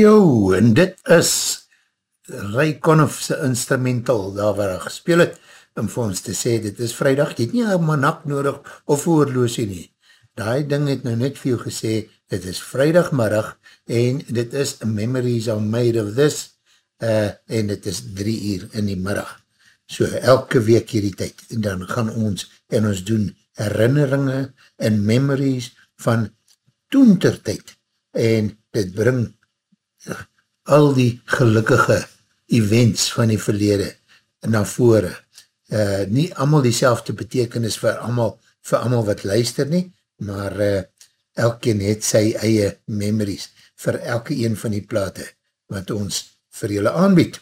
Radio, en dit is Ray Conniff sy instrumental, daar waar hy gespeel het, om vir ons te sê, dit is vrijdag, jy het nie een manak nodig, of oorloosie nie. Daai ding het nou net vir jou gesê, dit is vrijdagmiddag, en dit is Memories are made of this, uh, en dit is drie uur in die middag. So, elke week hierdie tyd, en dan gaan ons, en ons doen herinneringe, en memories van toentertijd, en dit bring al die gelukkige events van die verlede na vore. Uh, nie allemaal die selfde betekenis vir allemaal, vir allemaal wat luister nie, maar uh, elkeen het sy eie memories vir elke een van die plate wat ons vir julle aanbied.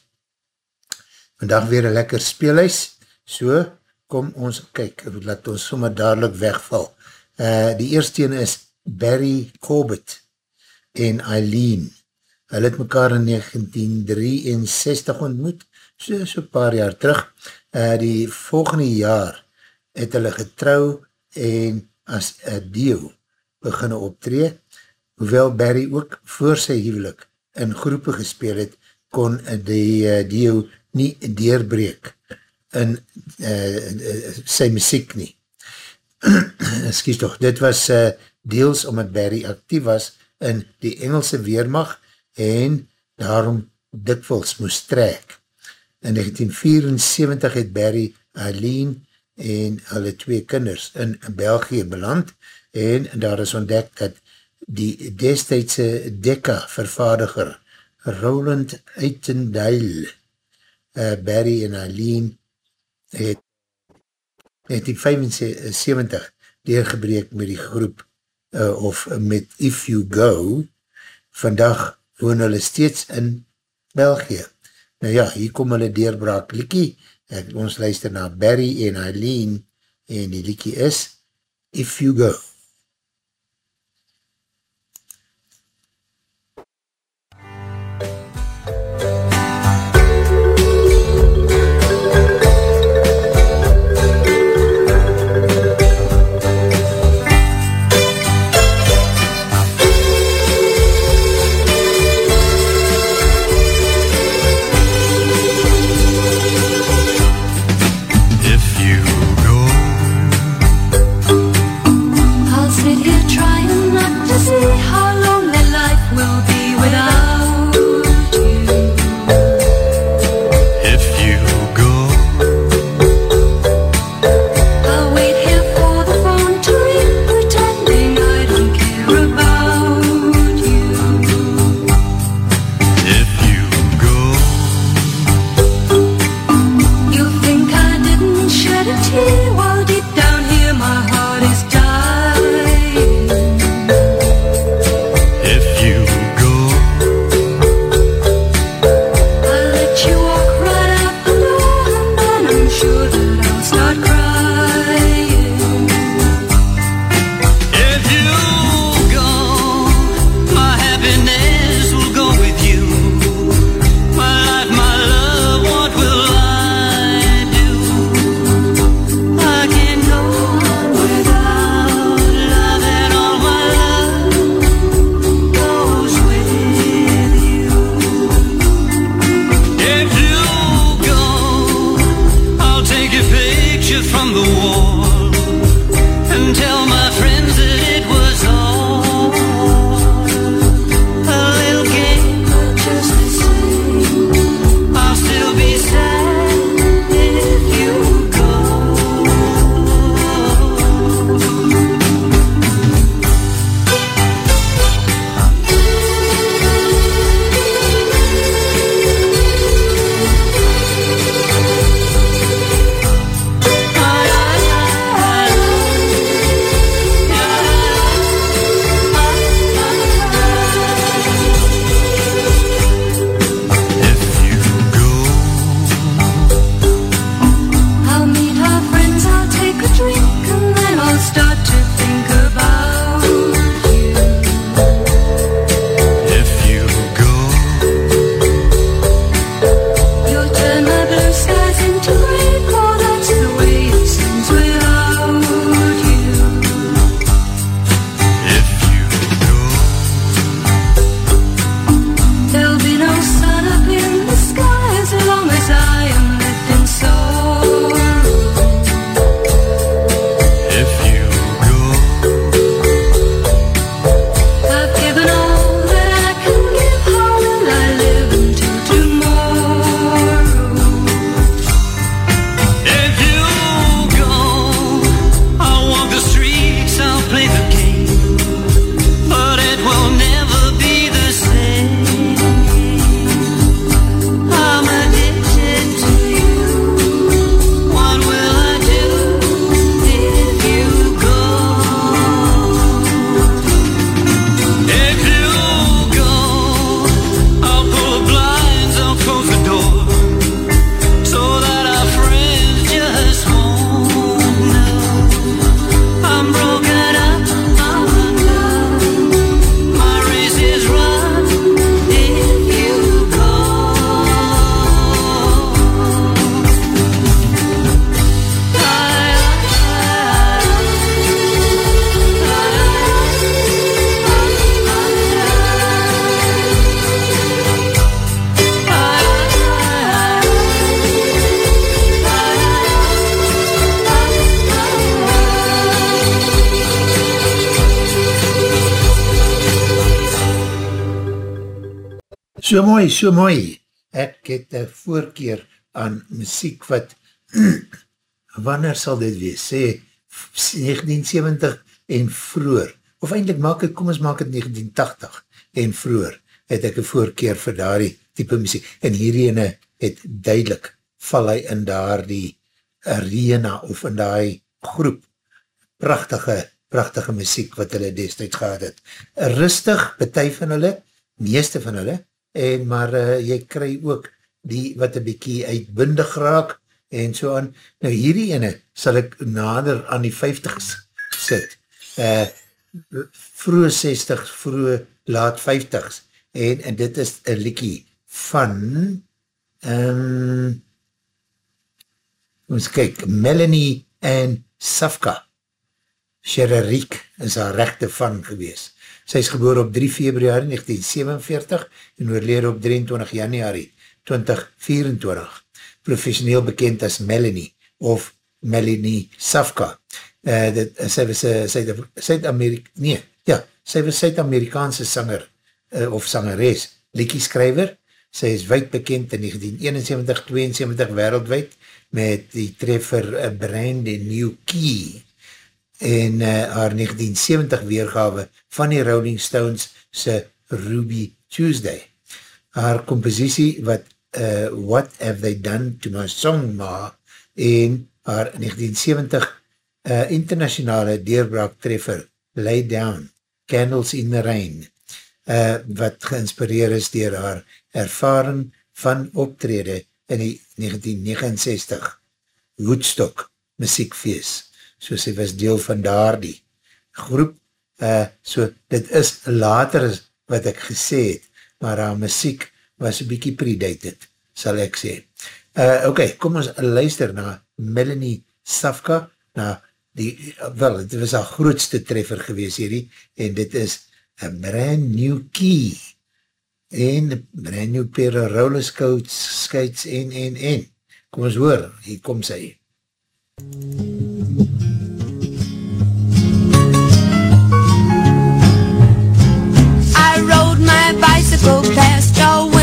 Vandaag weer een lekker speelhuis, so kom ons, kyk, laat ons sommer dadelijk wegval. Uh, die eerste een is Barry Corbett en Eileen Hulle het mekaar in 1963 ontmoet, so so paar jaar terug. Uh, die volgende jaar het hulle getrou en as een deel beginne optree, hoewel Barry ook voor sy huwelik in groepe gespeel het, kon die uh, deel nie deurbreek in uh, sy muziek nie. Excuse toch, dit was uh, deels omdat Barry actief was in die Engelse Weermacht en daarom dikwels moest trek. In 1974 het Barry Eileen en hulle twee kinders in België beland en daar is ontdekt dat die destijdse Dekka vervaardiger Roland Uitendijl uh, Barry en Eileen het 1975 deurgebreek met die groep uh, of met If You Go vandag woon hulle steeds in België. Nou ja, hier kom hulle deurbraak liekie, ek, ons luister na Barry en Eileen, en die liekie is If You Go. Mooi, so mooi. Ek het een voorkeer aan muziek wat, wanneer sal dit wees? Sê 1970 en vroeger, of eindelijk maak het, kom ons maak het 1980 en vroeger, het ek een voorkeer vir daar die type muziek. En hierdie ene het duidelik, val hy in daar die arena of in die groep prachtige, prachtige muziek wat hulle destijds gehad het. Rustig, betuig van hulle, meeste van hulle, en maar uh, jy kry ook die wat een bykie uitbundig raak, en so aan. Nou hierdie ene sal ek nader aan die 50s sit. Uh, vroege 60s, vroege laat 50s, en, en dit is een liekie van um, ons kyk, Melanie en Safka. Sherariek is haar rechte van gewees. Sy is geboor op 3 februari 1947 en oorleer op 23 januari 2024. Professioneel bekend as Melanie of Melanie Safka. Uh, dit, sy was Suid-Amerika, nee, ja, sy was Suid-Amerikaanse sanger uh, of sangeres, liekieskrijver. Sy is wijd bekend in 1971-72 wereldwijd met die treffer A Brand New Key en uh, haar 1970 weergawe van die Rolling Stones se Ruby Tuesday. Haar compositie wat uh, What Have They Done To My Song Ma en haar 1970 uh, eh, internationale deurbraak treffer Lay Down, Candles in the Rain uh, wat geïnspireer is dier haar ervaring van optrede in die 1969 Woodstock muziekfeest. So sy was deel van daar die groep. Uh, so dit is later wat ek gesê het, maar haar muziek was een bykie predated, sal ek sê. Uh, ok, kom ons luister na Melanie Safka, na die, wel, dit was haar grootste treffer gewees hierdie, en dit is A Brand New Key en brand new pair of roller skates, skates en, en, en. Kom ons hoor, hier kom sy. I bicycle past your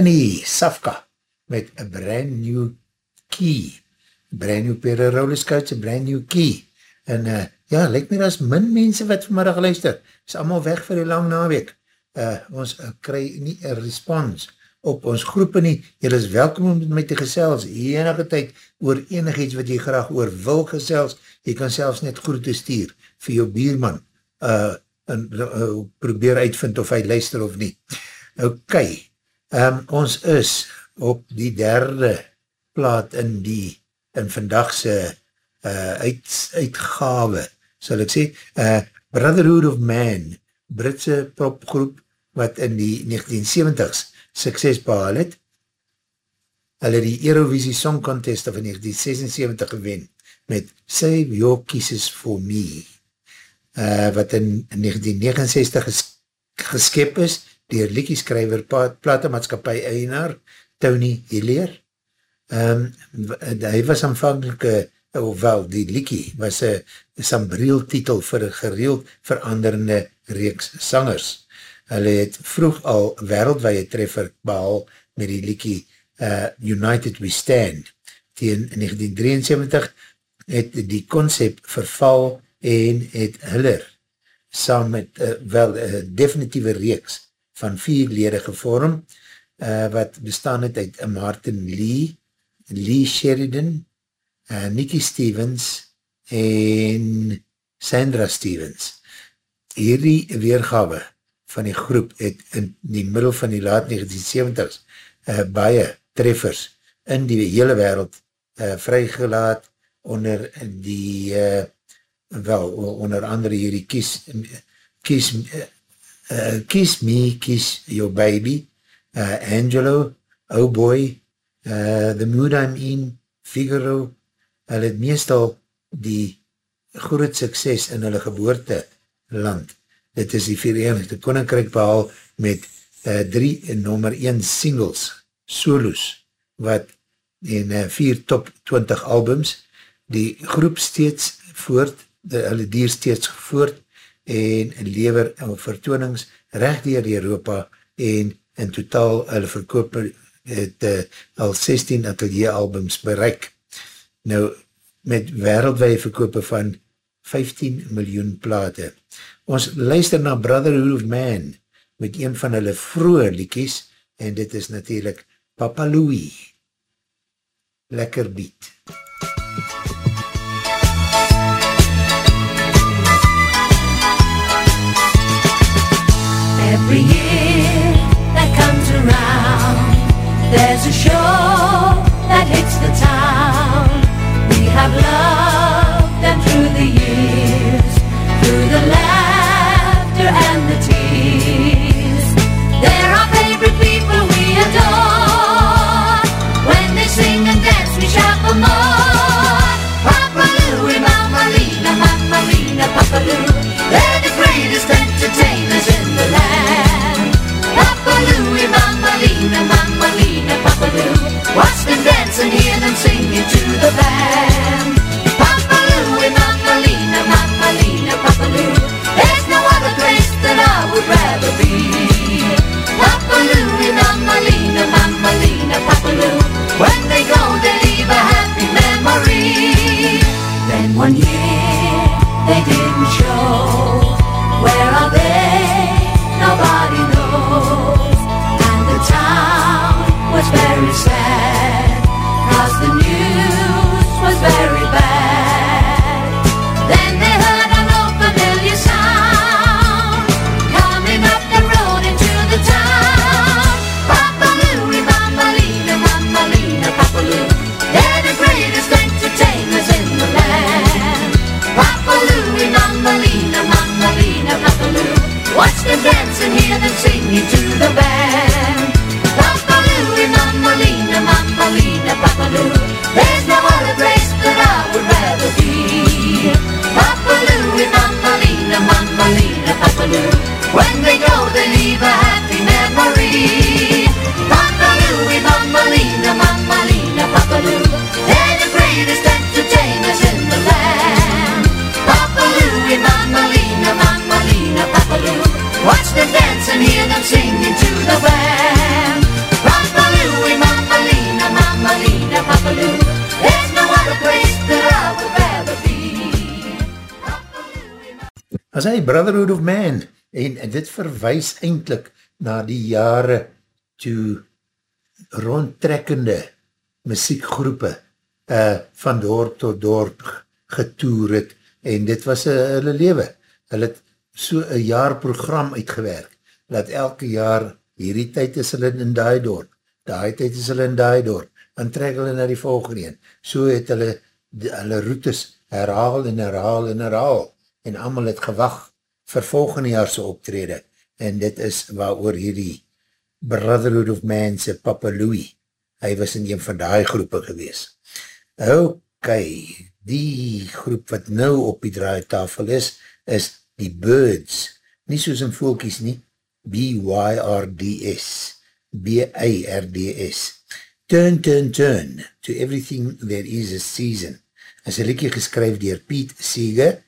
Melanie Safka met a brand new key. Brand new pair of roller skates, a brand new key. En uh, ja, lyk my as min mense wat vanmiddag luister. Is allemaal weg vir die lang naweek. Uh, ons uh, kry nie een respons op ons groepen nie, jy is welkom om met my te gesels, enige tyd oor enig iets wat jy graag oor wil gesels, jy kan selfs net groete stuur vir jou bierman, uh, en uh, probeer uitvind of hy luister of nie. Ok, um, ons is op die derde plaat in die, in vandagse uh, uit, uitgave, sal ek sê, uh, Brotherhood of Man, Britse popgroep, wat in die 1970s sukses behaal het. Hulle die Eurovisie Song Contest van 1976 gewen met Save Your Kisses For Me, uh, wat in 1969 ges geskep is dier liekieskrijver, platemaatskapie eienaar, Tony Hillier. Um, hy was aanvankelike ofwel die liekie was een sambriel titel vir een gereeld veranderende reeks sangers. Hulle het vroeg al wereldwaie treffer behal met die liekie uh, United We Stand. Tegen 1973 het die concept verval en het Hiller saam met uh, wel uh, definitieve reeks van vier lede gevorm uh, wat bestaan het uit Martin Lee, Lee Sheridan, uh, Nicky Stevens en Sandra Stevens. Hierdie weergawe van die groep het in die middel van die laat 1970s uh, baie treffers in die hele wereld uh, vrygelaat onder die uh, wel, onder andere hierdie kies kies uh, kies me, kies your baby. Uh, Angelo, Oh Boy. Uh, The Mood I'm In Figaro. Hulle het meestal die groot sukses in hulle geboorte land. Dit is die Verenigde Koninkrijk behaal met uh, drie nummer 1 singles, solos, wat en uh, vier top 20 albums, die groep steeds voort, de, hulle dier steeds voort en lever en vertoonings recht dier Europa en in totaal hulle verkoop het uh, al 16 atelier albums bereik. Nou, met wereldwee verkoop van 15 miljoen plate. Ons luister na Brotherhood of Man met een van hulle vroege liekies en dit is natuurlijk Papa Louie. Lekker beat. Every year that comes around There's a show that hits the town We have loved them through the years, through the laughter and the tears. They're our favorite people we adore. When they sing and dance, we shout for more. Papa Louie, Mama Lena, Mama Lena, Papa Lou. and singing to the band. There's no other place that I would rather be. When they go, they leave a happy memory. Then one year they didn't show. Lena, Papa Lou. When they go, they leave a happy memory. Papa Louie, Mama Lena, Mama Lena, Papa Lou. They're the greatest entertainers in the land. Papa Louie, Mama Lena, Mama Lena, Papa Lou. Watch them dance and hear them singing to the band. As hy Brotherhood of Man, en dit verwijs eindelijk na die jare toe rondtrekkende muziekgroepe uh, van dorp tot dorp getoer het en dit was uh, hulle lewe. Hulle het so een jaar program uitgewerk, dat elke jaar hierdie tyd is hulle in die dorp, die tyd is hulle in die dorp, en trek hulle na die volgende een. So het hulle die, hulle routes herhaal en herhaal en herhaal, en allemaal het gewag vir volgende jaarse optrede, en dit is waar oor hierdie Brotherhood of Man se Papa Louie, hy was in een van die groepe gewees. Ok, die groep wat nou op die draaitafel is, is die Birds, nie soos in volkies nie, B-Y-R-D-S, B-A-R-D-S, Turn, Turn, Turn, To Everything There Is a Season, is een liekie geskryf dier Piet Seeger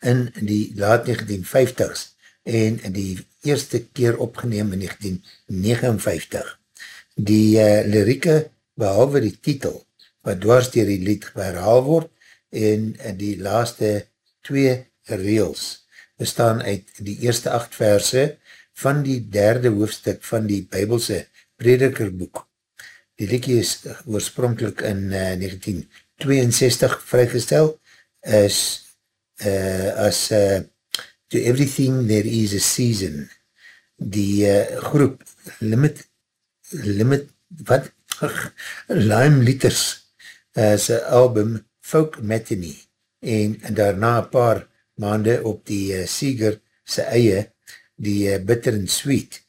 in die laat 1950s en die eerste keer opgeneem in 1959. Die uh, lirieke, behalwe die titel, wat dwars dier die lied herhaal word, en die laaste twee reels bestaan uit die eerste acht verse van die derde hoofdstuk van die bybelse predikerboek. Die liekie is oorspronkelijk in uh, 1962 vrygestel is uh, as uh, To Everything There Is a Season die uh, groep Limit Limit wat? Lime Liters uh, sy album Folk Matinee en daarna een paar maande op die uh, Seeger sy eie, die uh, Bitter and Sweet.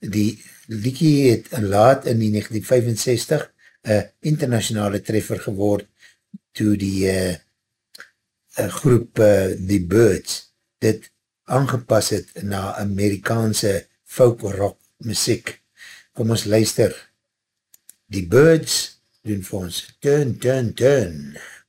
Die liekie het laat in die 1965 een internationale treffer geword toe die uh, groep uh, The Birds dit aangepas het na Amerikaanse folk rock muziek. Kom ons luister. Die Birds doen vir ons turn, turn, turn. Birds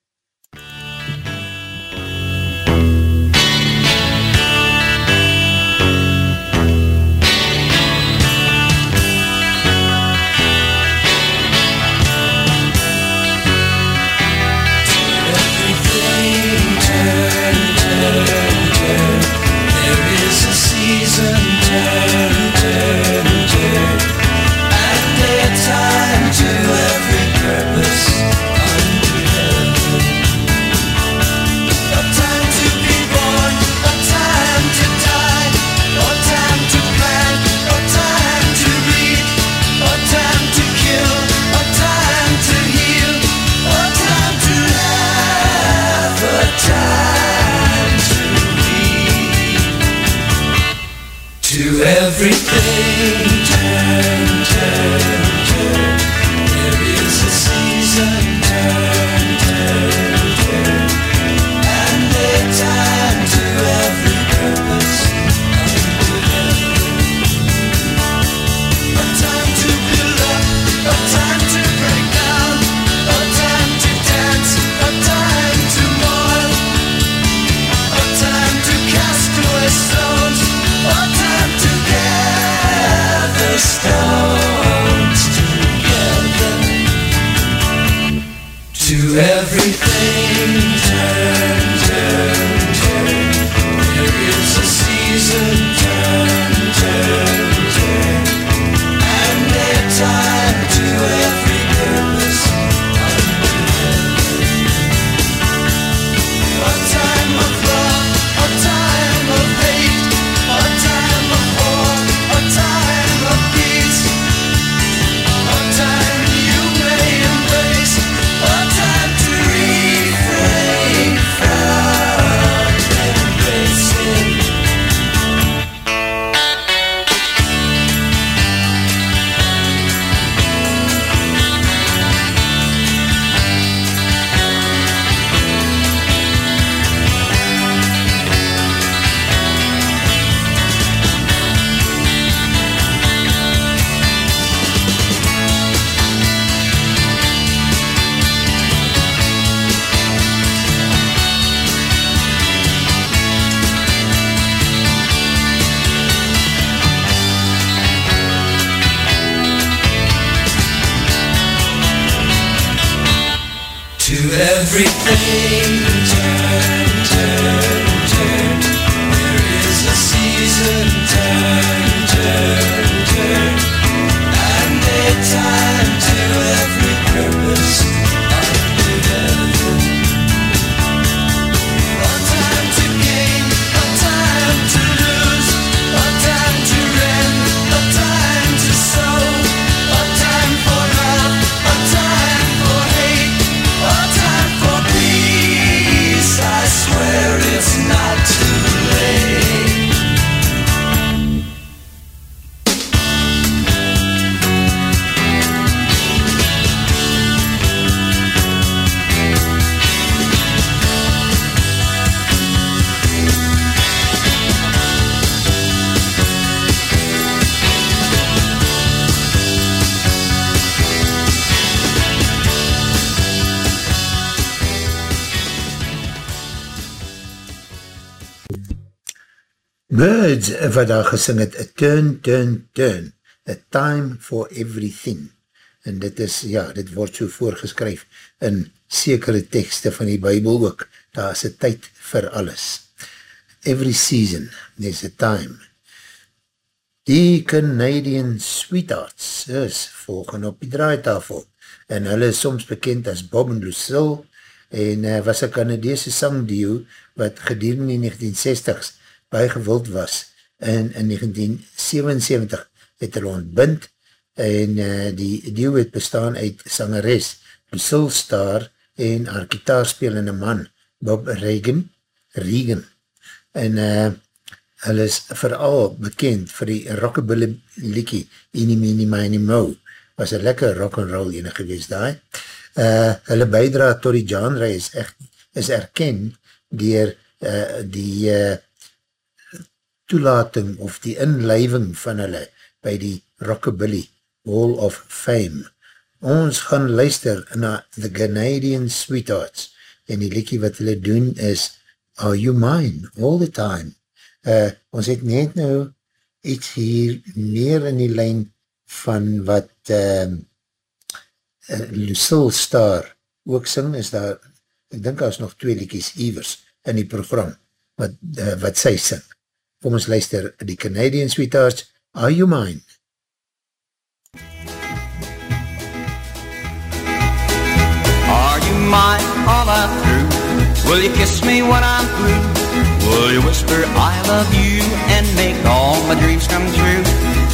wat daar gesing het, a turn, turn, turn, a time for everything. En dit is, ja, dit word so voorgeskryf in sekere tekste van die bybel ook. Daar is a tyd vir alles. Every season, there's a time. Die Canadian Sweethearts is volgen op die draaitafel. En hulle is soms bekend as Bob en Lucille en uh, was een Canadese sangdio wat gedurende in 1960s baie gewild was en in 1977 het hulle ontbind en uh, die deal het bestaan uit sangeres Lucille Star en haar gitaarspelende man Bob Reagan Reagan en uh, hulle is vooral bekend vir die rockabilly liekie Eenie Meenie Mini Mo was een lekker rock'n'roll ene gewees daar uh, hulle bijdra tot die genre is, echt, is erken dier uh, die uh, toelating of die inlijving van hulle by die Rockabilly Hall of Fame. Ons gaan luister na The Canadian Sweethearts en die liekie wat hulle doen is Are You Mine All The Time. Uh, ons het net nou iets hier meer in die lijn van wat uh, uh, Lucille Star ook sing, is daar, ek dink daar is nog twee liekies Evers in die program wat, uh, wat sy sing. Kom ons luister, die Canadian Sweethearts, Are You Mine? Are you mine all I'm through? Will you kiss me when I'm through? Will you whisper I love you and make all my dreams come true?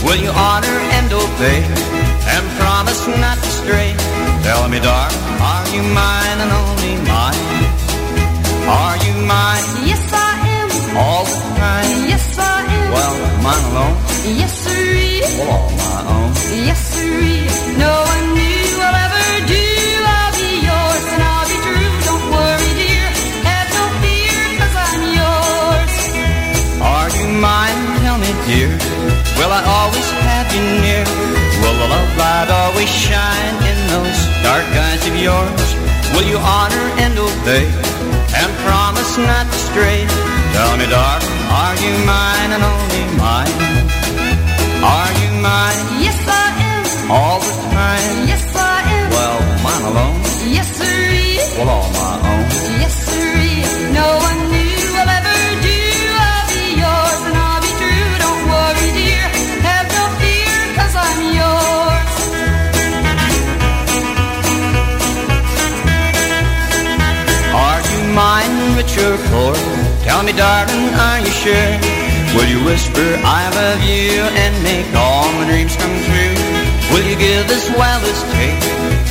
Will you honor and obey and promise not to stray? Tell me, darling, are you mine and only mine? Are you mine? Yes, I. All the time? Yes, I am. Well, mine alone? Yes, sirree. Well, all my own. Yes, sirree. No one knew I'll ever do. I'll be yours and I'll be true. Don't worry, dear. Have no fear, cause I'm yours. Are you mine? Tell me, dear. Will I always have you near? Will the love light always shine in those dark eyes of yours? Will you honor and obey and promise not to stray? Tell me, darling, are you mine and only mine? Are you mine Yes, I am. all the time? Yes, I am. Well, mine alone? Yes, sirree. Well, all my own. Yes, sirree. No one knew I'll ever do. I'll be yours and I'll be true. Don't worry, dear. Have no fear, cause I'm yours. Are you mine, rich or poor? Tell me, darling, are you sure? Will you whisper, I love you, and make all my dreams come true? Will you give this as take?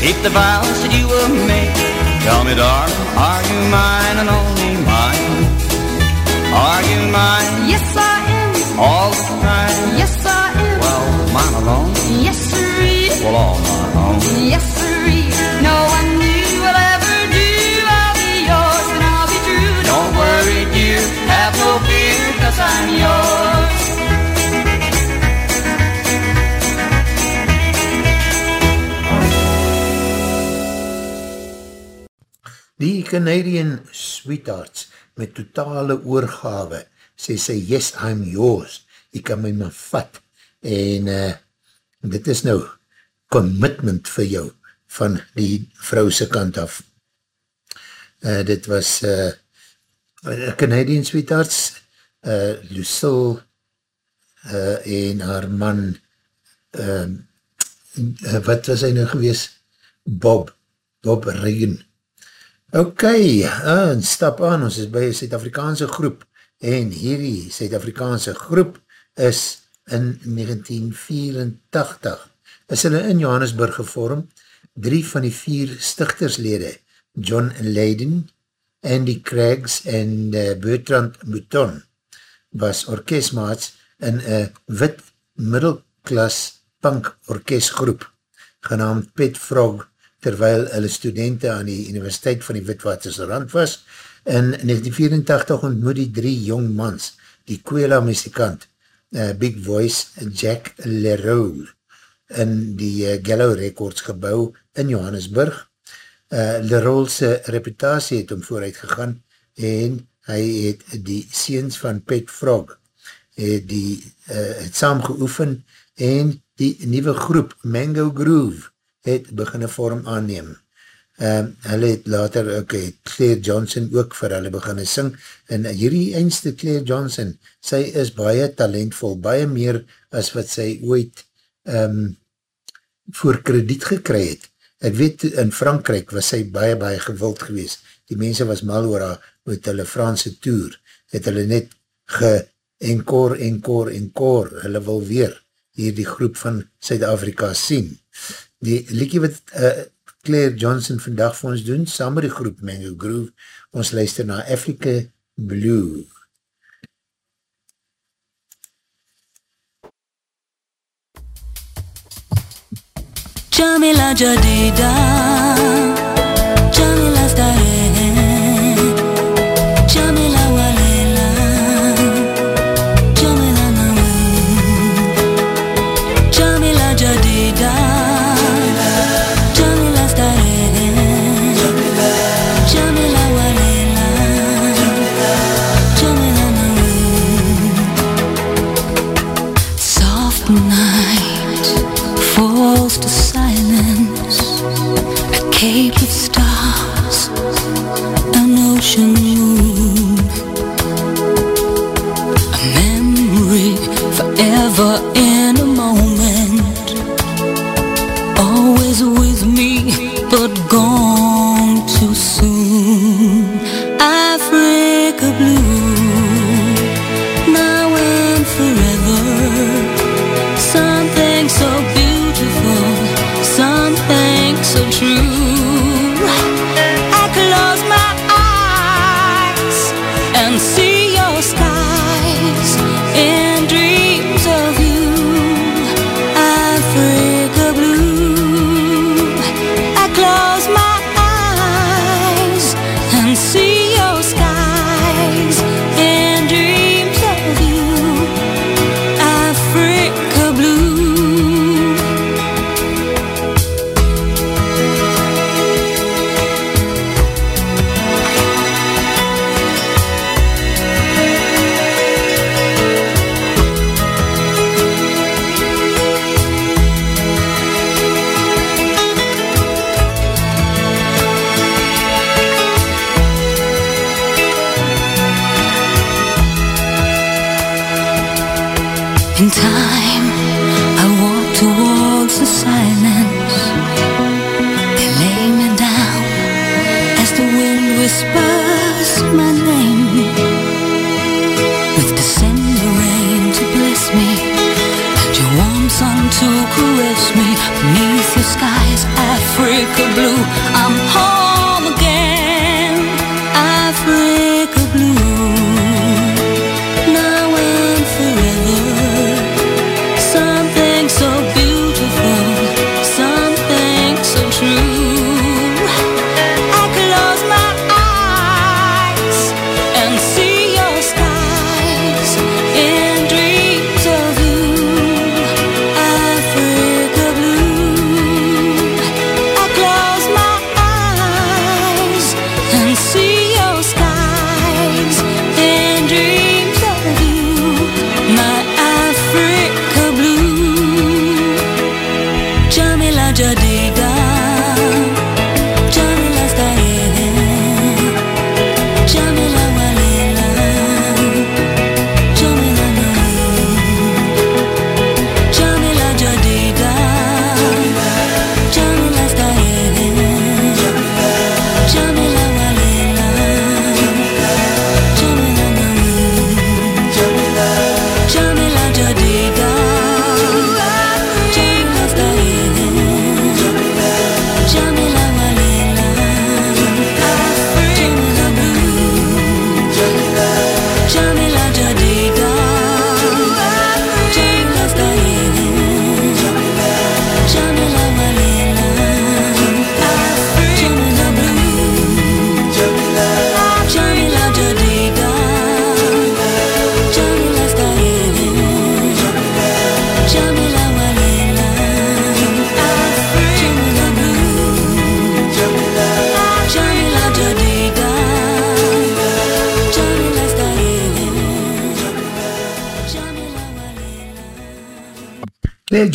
Keep the vows that you will make. Tell me, darling, are you mine and only mine? Are you mine Yes, I am. all the time? Yes, I am. Well, mine alone? Yes, sirree. Well, all my own. Yes, sirree. I'm yours. Die Canadian Sweethearts met totale oorgawe sê sy, yes, I'm yours, jy kan my maar vat en uh, dit is nou commitment vir jou van die vrouwse kant af. Uh, dit was uh, Canadian Sweethearts, uh, Lucille uh, en haar man uh, uh, wat was hy nou gewees? Bob, Bob Reagan. Ok, uh, stap aan, ons is by een Suid-Afrikaanse groep, en hierdie Suid-Afrikaanse groep is in 1984, is hulle in Johannesburg gevorm, drie van die vier stichterslede, John Leiden, Andy Craigs en uh, Bertrand Mouton, was orkestmaats in een wit middelklas punk orkestgroep, genaamd Pet Frog, terwyl hulle studenten aan die Universiteit van die Witwatersrand was. In 1984 ontmoet die drie jong mans, die Kwela muzikant, uh, Big Voice Jack Leroux, in die uh, Gallo Records gebouw in Johannesburg. Uh, Leroux'se reputatie het om vooruit gegaan en hy het die seens van Pet Frog het, die, uh, het saam geoefen en die nieuwe groep Mango Groove het beginne vorm aanneem. Um, hulle het later, ok, Claire Johnson ook vir hulle beginne sing, en hierdie eindste Claire Johnson, sy is baie talentvol, baie meer as wat sy ooit um, voor krediet gekry het. Ek weet, in Frankrijk was sy baie, baie gewild gewees. Die mense was mal oor haar met hulle Franse tour, het hulle net ge encore, encore, encore, hulle wil weer hier die groep van Suid-Afrika sien. Die liekie wat uh, Claire Johnson vandag vir ons doen, saam met die groep Mango Groove, ons luister na Africa Blue. Jamila Jadida Jamila Stahe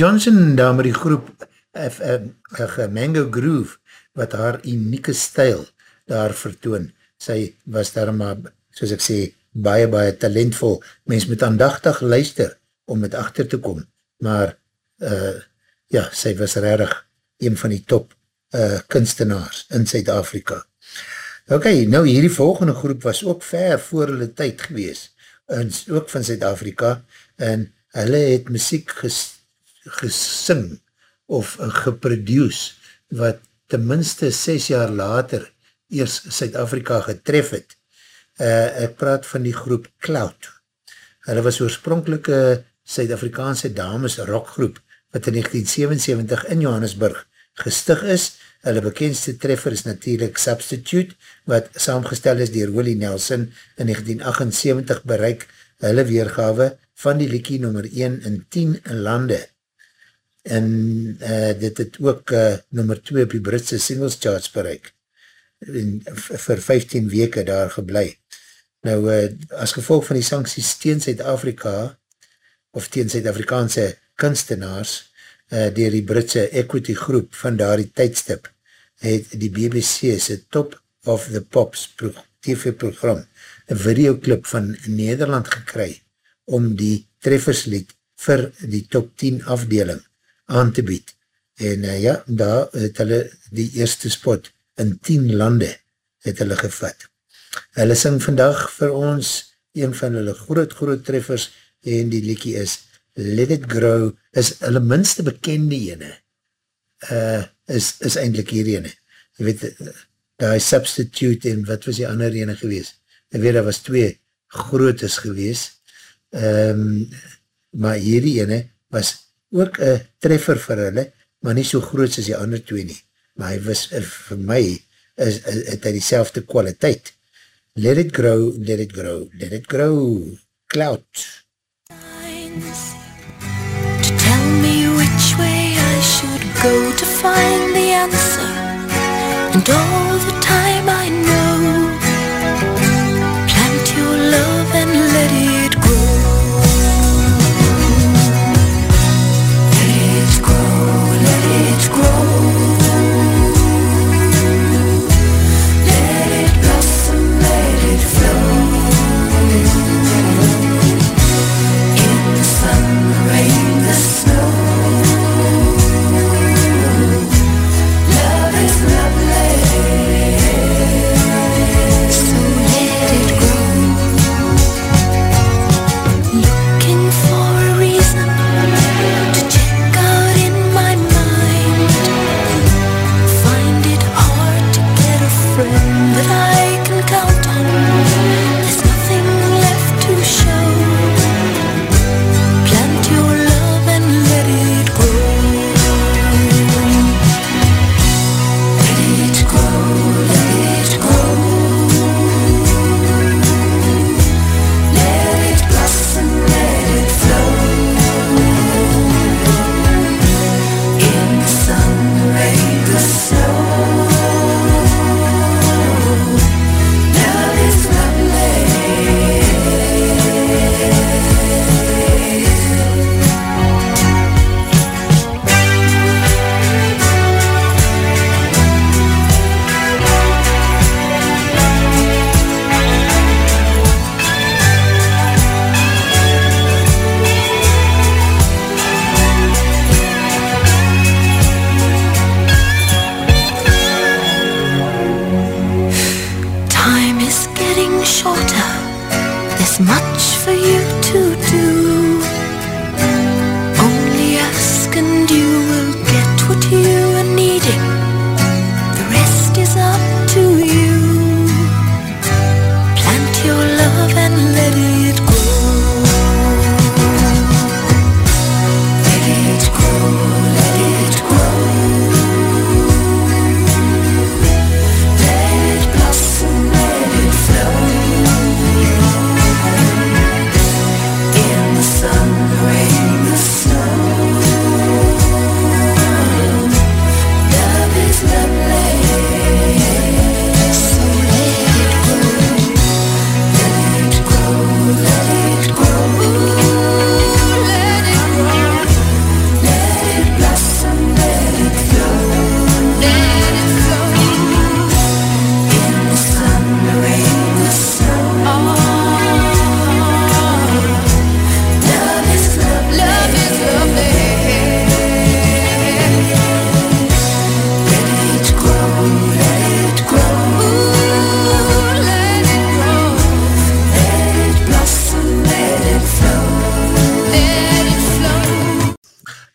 Johnson daar met die groep uh, uh, uh, Mango Groove wat haar unieke stijl daar vertoon. Sy was daar maar, soos ek sê, baie, baie talentvol. Mens moet aandachtig luister om met achter te kom. Maar, uh, ja, sy was rarig een van die top uh, kunstenaars in Zuid-Afrika. Ok, nou hierdie volgende groep was ook ver voor hulle tyd gewees, en ook van Zuid-Afrika, en hulle het muziek ges, gesing of geproduce, wat tenminste 6 jaar later eers Zuid-Afrika getref het. Uh, ek praat van die groep Cloud. Hulle was oorspronkelike Zuid-Afrikaanse dames rockgroep, wat in 1977 in Johannesburg gestig is. Hulle bekendste treffer is natuurlijk Substitute, wat saamgestel is dier Willie Nelson in 1978 bereik hulle weergawe van die liekie nummer 1 in 10 lande. En uh, dit het ook uh, nummer 2 op die Britse singles charts bereik. En vir 15 weke daar geblei. Nou, uh, as gevolg van die sancties teen Zuid-Afrika, of teen Zuid-Afrikaanse kunstenaars, uh, dier die Britse equity groep van daar die tydstip, het die BBC sy Top of the Pops TV program een videoclip van Nederland gekry om die trefferslied vir die top 10 afdeling aan te bied. En uh, ja, daar het hulle die eerste spot in 10 lande het hulle gevat. Hulle sing vandag vir ons een van hulle groot groot treffers en die liekie is Let It Grow is hulle minste bekende ene uh, is, is eindelijk hier ene jy weet die substitute en wat was die ander ene gewees ek weet daar was twee grootes gewees um, maar hierdie ene was ook een treffer vir hulle maar nie so groot as die ander twee nie maar hy was uh, vir my is, is, het hy die selfde kwaliteit Let it grow, let it grow, let it grow. Cloud. Cloud. go to find the answer and all the time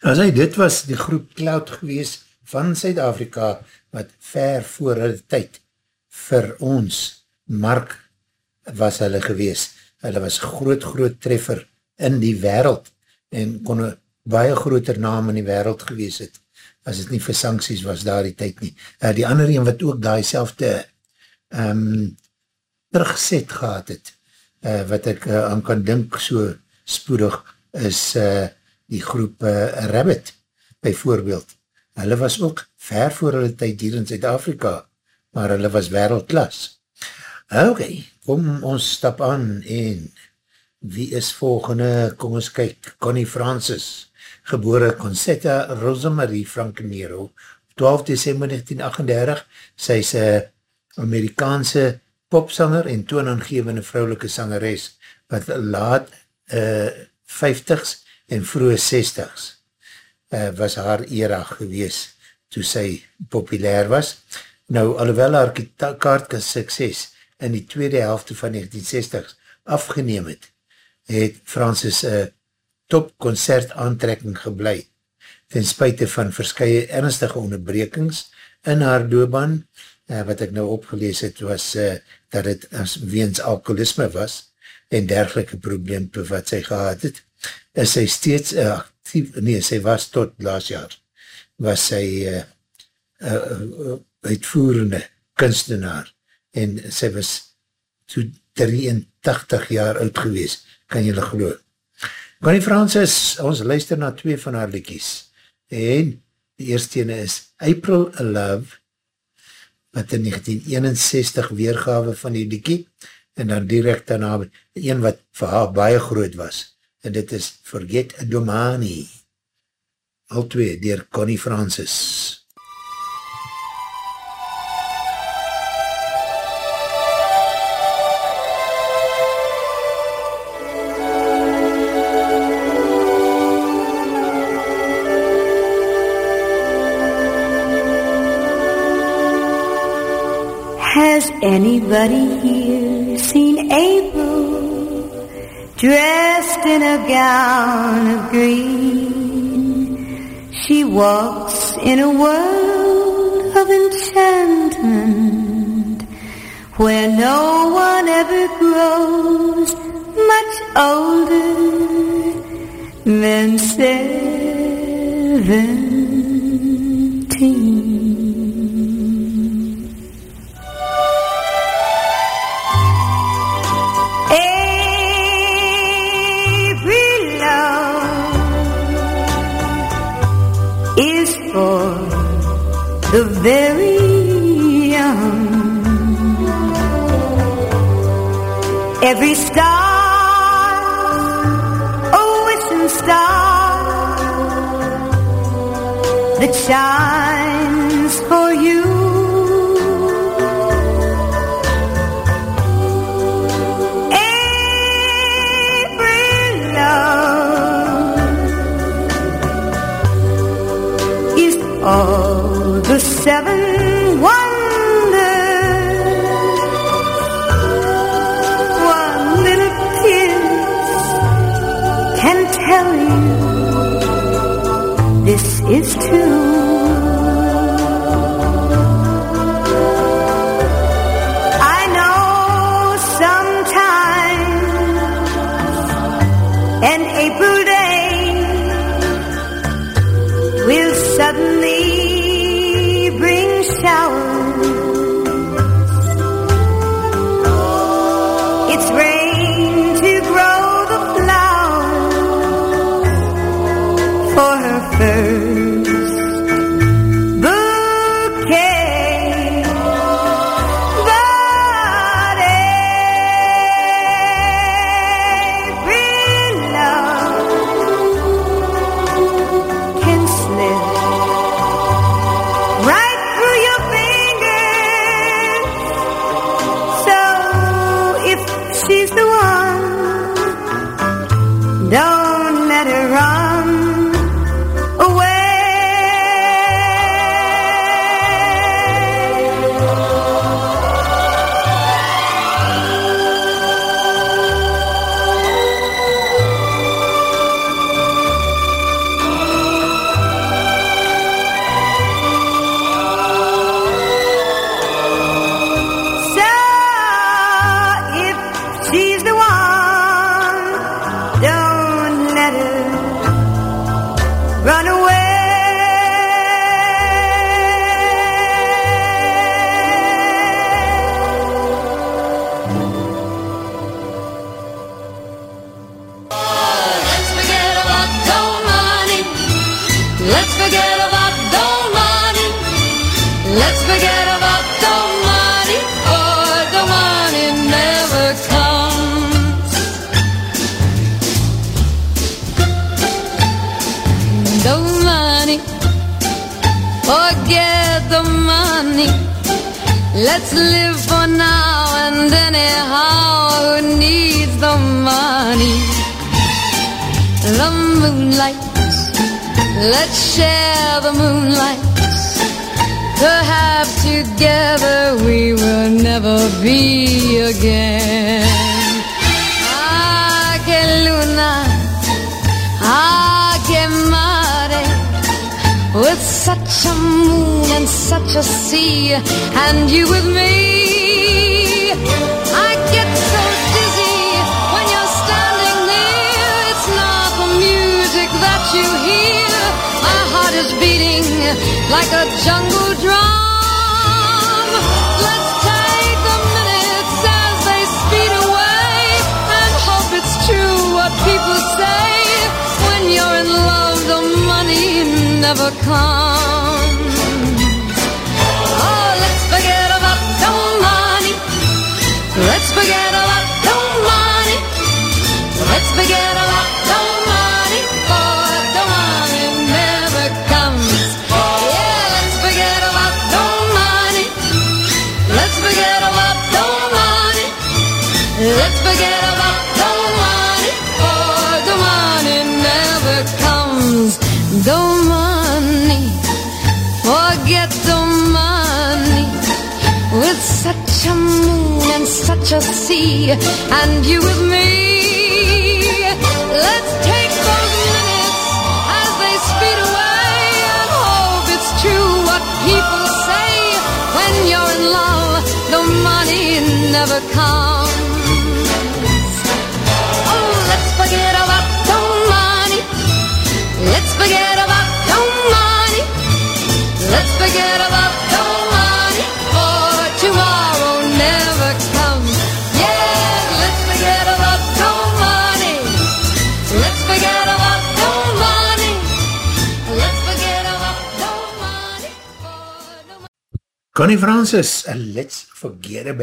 As hy, dit was die groep Cloud gewees van Suid-Afrika, wat ver voor hulle tyd vir ons, Mark was hulle gewees. Hulle was groot, groot treffer in die wereld en kon een baie groter naam in die wereld gewees het, as het nie vir sancties was daar die tyd nie. Uh, die ander een wat ook daar selfde um, terugset gehad het, uh, wat ek uh, aan kan dink so spoedig, is uh, die groep uh, Rabbit, by voorbeeld. Hulle was ook ver voor hulle tyd hier in Zuid-Afrika, maar hulle was wereldklas. Ok, kom ons stap aan en wie is volgende? Kom ons kyk, Connie Francis, gebore Concetta Rosemarie Frankenero, 12 december 1938, sy is een Amerikaanse popsanger en toonaangevende vrouwelike sangeres, wat laat uh, 50s en vroege 60s uh, was haar era gewees toe sy populair was. Nou, alhoewel haar kaartke sukses in die tweede helfte van 1960s afgeneem het, het Francis een top concert aantrekking geblei ten spuite van verskye ernstige onderbrekings in haar doobaan, uh, wat ek nou opgelees het, was uh, dat het as weens alkoholisme was en dergelike probleem wat sy gehad het, is sy steeds uh, actief, nee, sy was tot laas jaar, was sy uh, uh, uitvoerende kunstenaar en sy was so 83 jaar oud gewees, kan jylle geloof. Connie Francis, ons luister na twee van haar liedjies en die eerste ene is April Love wat in 1961 weergawe van die liedjie en dan direct daarna een wat vir haar baie groot was en dit is Forget Domani. Al twee dier Connie Francis. Has anybody here seen April dressed in a gown of green? She walks in a world of enchantment where no one ever grows much older than seventeen. Every star, oh, a wishing star that shines for you. Every love is all the seven is true.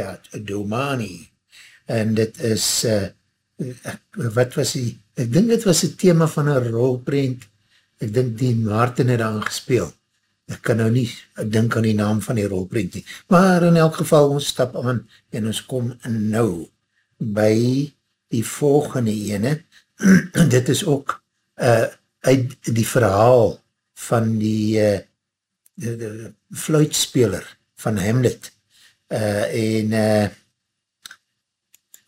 About Domani. En dit is, uh, wat was die, ek dink dit was die thema van een rolprent, ek dink die Maarten het aan gespeel. Ek kan nou nie, dink aan die naam van die rolprent nie. Maar in elk geval, ons stap aan en ons kom nou by die volgende ene. dit is ook uh, uit die verhaal van die uh, de, de fluitspeler van Hamlet uh, en uh,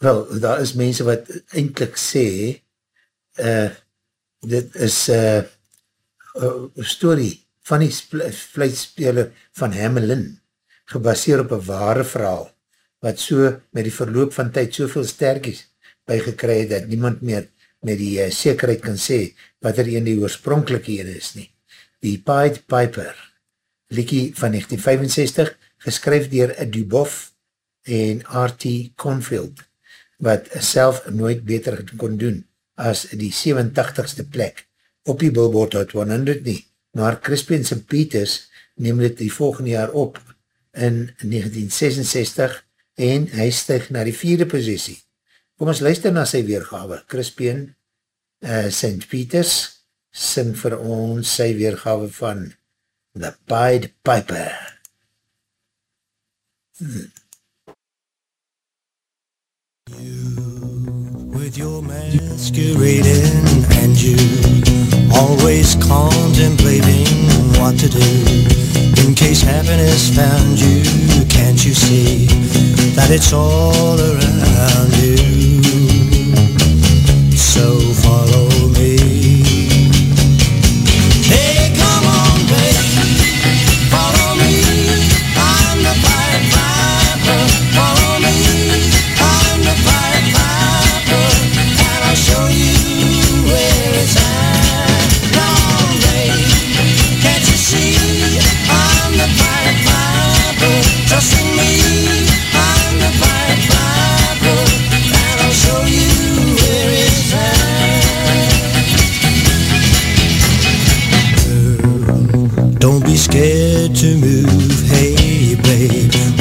wel, daar is mense wat eindelijk sê uh, dit is uh, uh, story van die fluitspeler van Hamelin gebaseer op een ware verhaal wat so met die verloop van tyd soveel sterkies bygekry het dat niemand meer met die uh, zekerheid kan sê wat er een die oorspronkelike ene is nie. Die Pied Piper, liekie van 1965, geskryf dier Duboff en R.T. Confield, wat self nooit beter kon doen as die 87ste plek op die Billboard Hot 100 nie, maar Crispin St. Peters neem dit die volgende jaar op in 1966 en hy stijg na die vierde positie. Kom ons luister na sy weergawe. Crispin uh, St. Peters sing vir ons sy weergawe van The Pied Piper. With your masquerading and you always contemplating what to do. In case happiness found you can't you see that it's all around you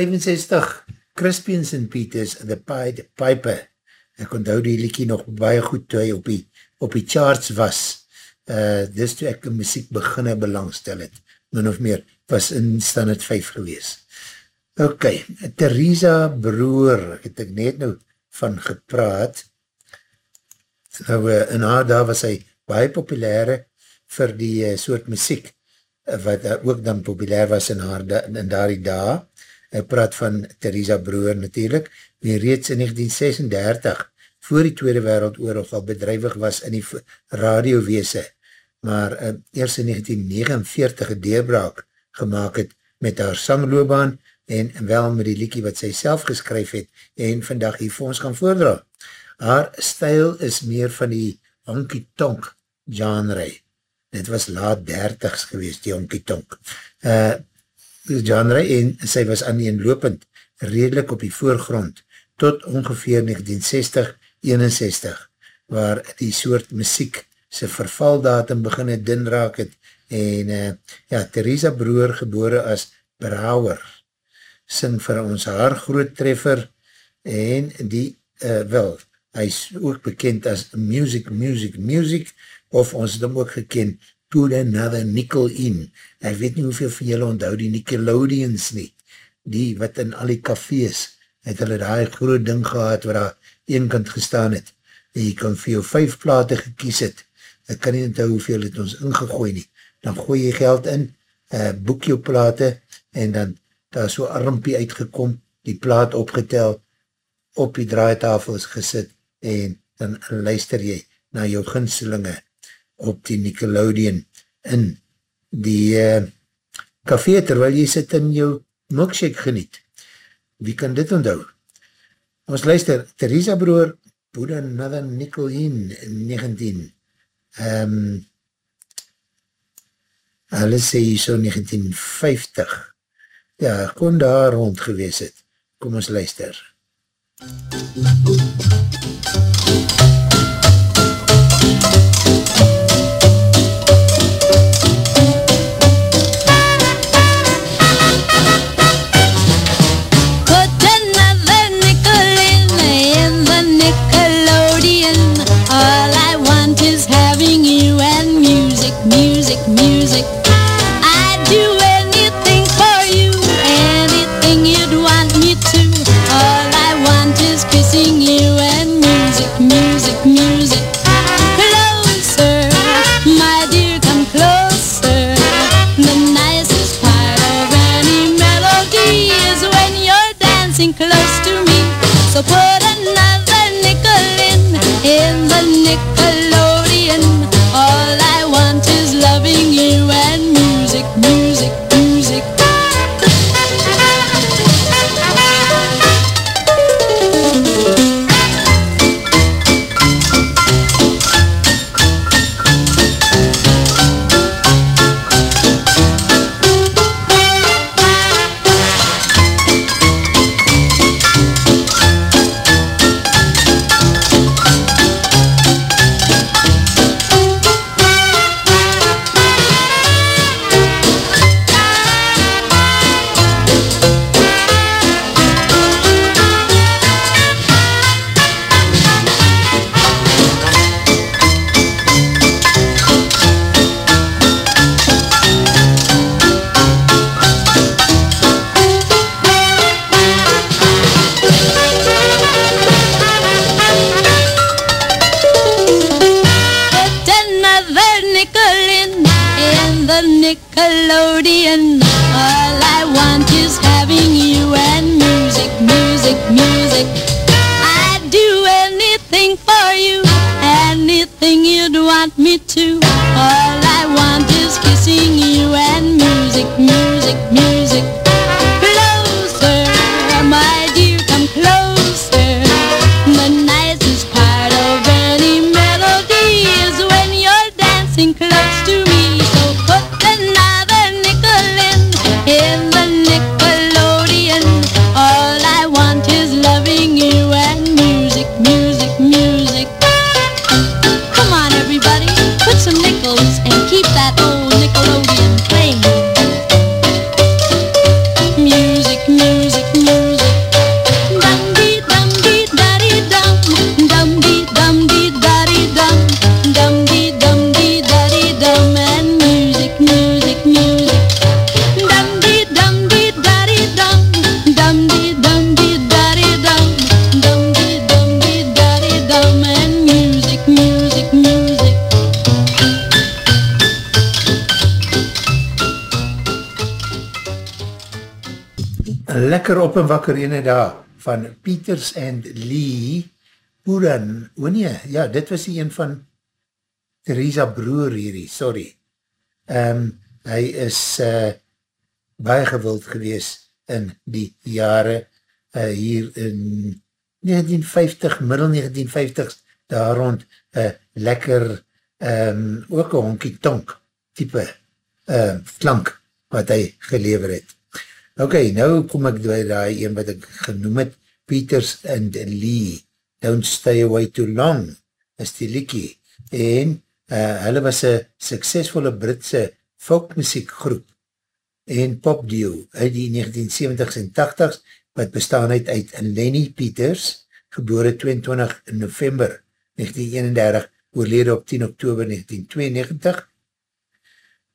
1965, Crispians and Peters, The Pied Piper. Ek onthou die liekie nog baie goed toe hy op die, op die charts was. Uh, dis toe ek die muziek beginne belangstel het. Min of meer, was in standaard 5 gewees. Ok, Theresa Broer, het ek net nou van gepraat. Nou, uh, in haar daar was hy baie populaire vir die uh, soort muziek uh, wat ook dan populair was in haar da, in daar die dag. Ek praat van Theresa Broer natuurlijk, wie reeds in 1936 voor die Tweede Wereldoorlog al bedrijwig was in die radiowese, maar uh, eers in 1949 een deurbraak gemaakt het met haar sangloobaan en wel met die liekie wat sy self geskryf het en vandag hier vir ons gaan voordra. Haar stijl is meer van die honky-tonk genre. Dit was laat dertigs gewees, die honky-tonk. Uh, genre en sy was aaneenlopend redelijk op die voorgrond tot ongeveer 1960-61 waar die soort muziek sy vervaldatum beginne din raak het en uh, ja, Theresa Broer gebore as Brouwer sing vir ons haar groot treffer en die, uh, wel, hy is ook bekend as Music, Music, Music of ons het hom ook gekend Put Another Nickel In. Ek weet nie hoeveel van julle onthou die Nickelodeons nie. Die wat in al die cafés het hulle daar groot ding gehad waar daar een kant gestaan het. En jy kan vir jou vijf plate gekies het. Ek kan nie onthou hoeveel het ons ingegooi nie. Dan gooi jy geld in, uh, boek jou plate en dan daar so armpie uitgekom, die plaat opgetel, op die draaitafel is gesit en dan luister jy na jou ginselinge op die Nickelodeon in die uh, café terwyl jy sit in jou milkshake geniet. Wie kan dit onthou? Ons luister, Theresa Broer, Put Another Nickel in 19. Um, hulle sê hier so 1950. Ja, kon daar rond gewees het. Kom ons luister. MUZIEK ene daar van Peters and Lee Oeran, o nee, ja, dit was die een van Theresa broer hierdie, sorry. Um, hy is uh, baie gewild gewees in die jare uh, hier in 1950, middel 1950s, daar rond uh, lekker um, ook een honkie tonk type uh, klank wat hy gelever het. Ok, nou kom ek by die een wat ek genoem het, Peters and Lee, Don't Stay Away Too Long, is die liekie. En uh, hulle was een suksesvolle Britse folkmuziekgroep en popduo uit die 1970s en 80s, wat bestaan uit uit Lenny Peters, gebore 22 november 1931, oorlede op 10 oktober 1992,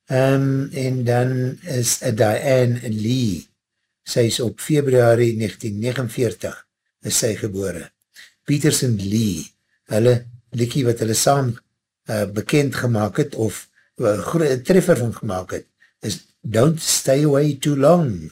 um, en dan is Diane Lee, sy is op februari 1949 is sy gebore. Peterson Lee, hulle liekie wat hulle saam uh, bekend gemaakt het, of uh, treffer van gemaakt het, is Don't Stay Away Too Long.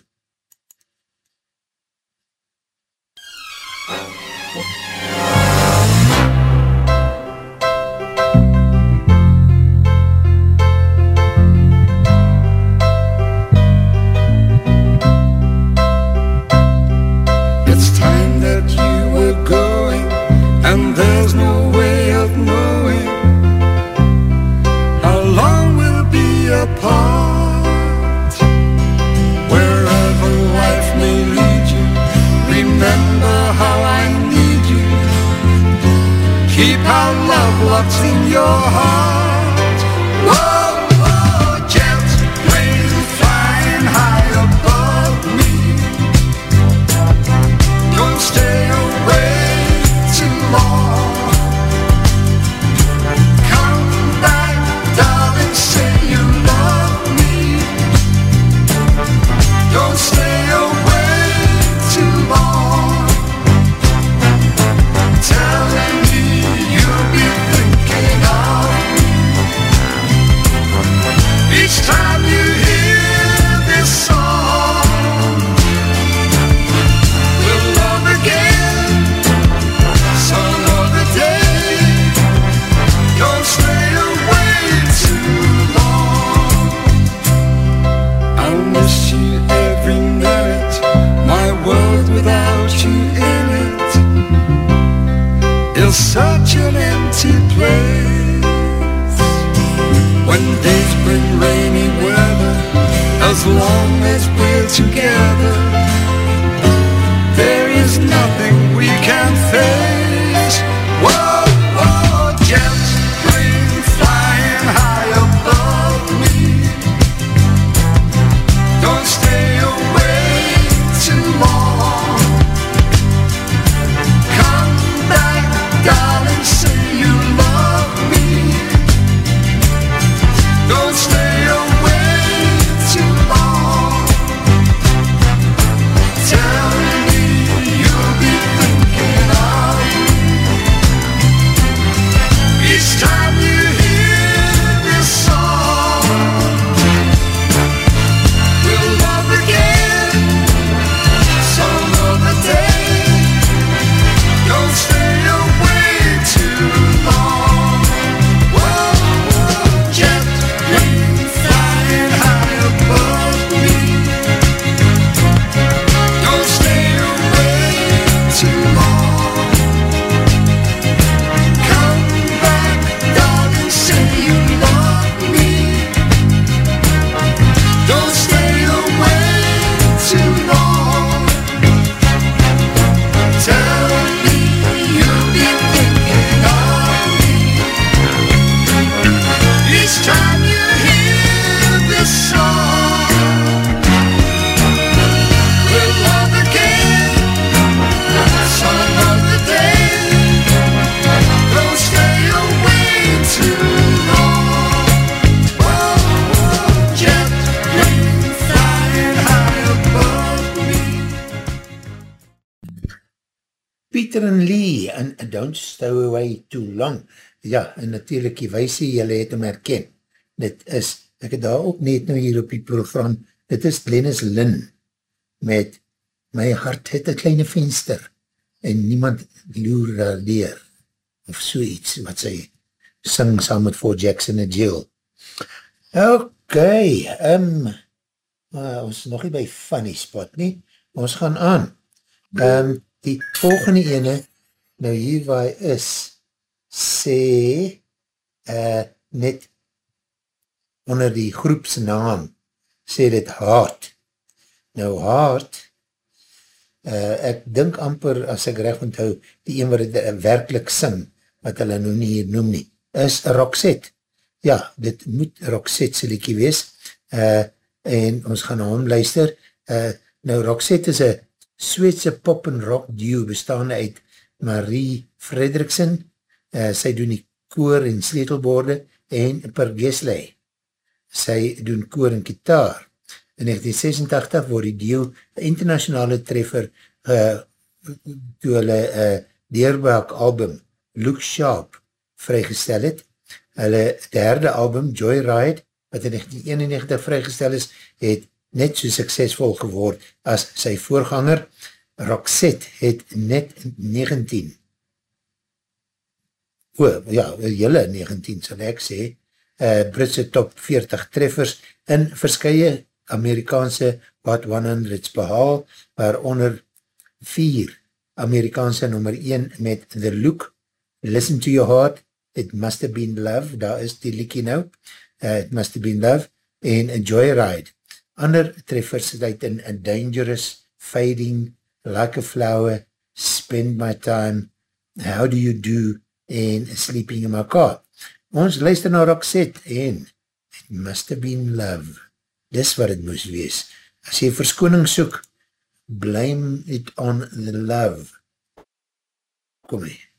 Locked in your heart. Ja, en natuurlijk die wijsie, jylle het hom herken. Dit is, ek het daar ook net nou hier op die program, dit is Glennis Lynn met My hart het een kleine venster en niemand loer daar leer of so iets wat sy sing saam met Fort Jackson en Jill. Ok, um, uh, ons is nog nie by funny spot nie, ons gaan aan. Um, die volgende ene, nou hier waar is, sê uh, net onder die groepsnaam, sê dit hart. Nou hart, uh, ek dink amper, as ek recht onthou, die een wat het uh, werkelijk sing, wat hulle nou nie hier noem nie, is Roxette. Ja, dit moet Roxette sy liekie wees, uh, en ons gaan na hom luister. Uh, nou, Roxette is een Sweedse pop en rock duo bestaande uit Marie Frederiksen, uh, sy doen die koor en sleetelborde, en Per Gesley, sy doen koor en kitaar. In 1986 word die deal internationale treffer uh, toe hulle uh, deurbaak album Look Sharp vrygestel het. Hulle derde album Joyride, wat in 1991 vrygestel is, het net so suksesvol geword as sy voorganger. Roxette het net 19 o, ja, jylle 19 sal ek sê, uh, Britse top 40 treffers in verskye Amerikaanse Hot 100's behaal, waaronder 4 Amerikaanse nummer 1 met The Look, Listen to Your Heart, It Must Have Been Love, daar is die liekie nou, uh, It Must Have Been Love, en Joyride. Ander treffers het in A Dangerous, Fading, Like a Flower, Spend My Time, How Do You Do, en Sleeping in My Car. Ons luister na Roxette en It Must Have Been Love. Dis wat het moes wees. As jy verskoning soek, blame it on the love. Kom hier.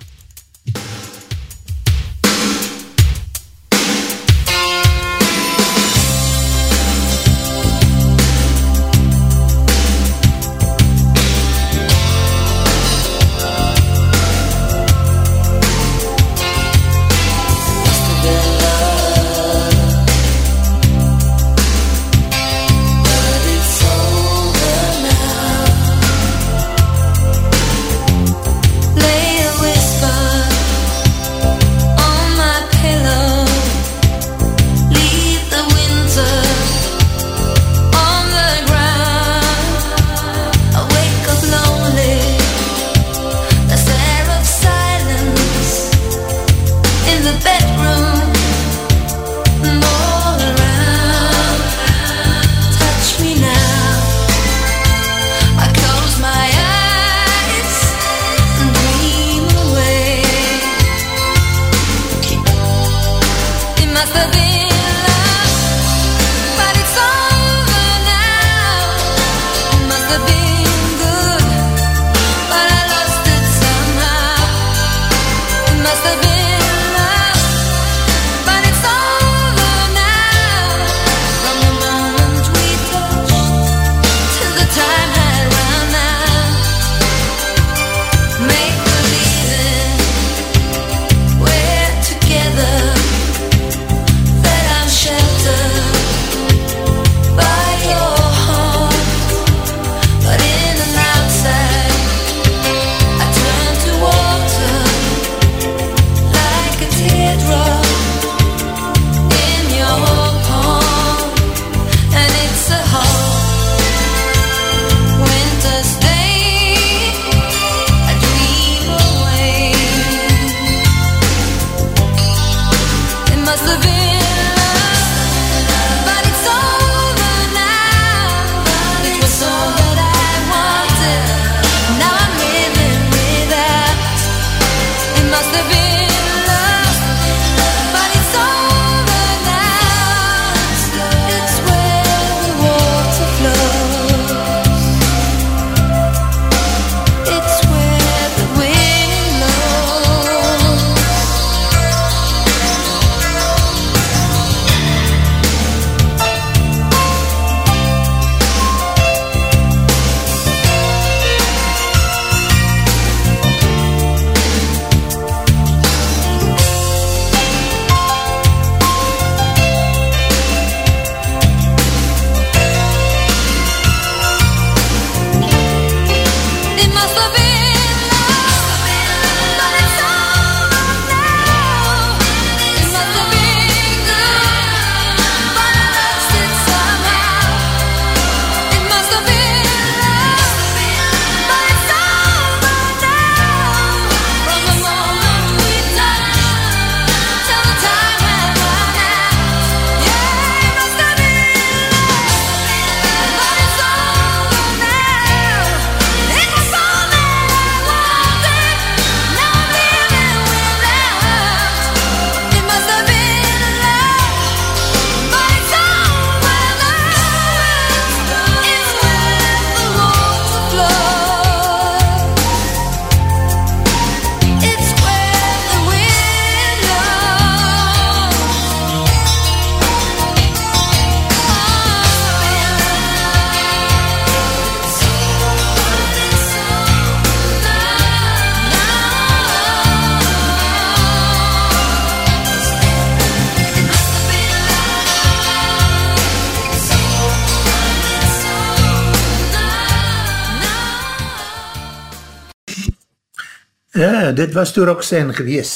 Dit was toe Roxanne gewees,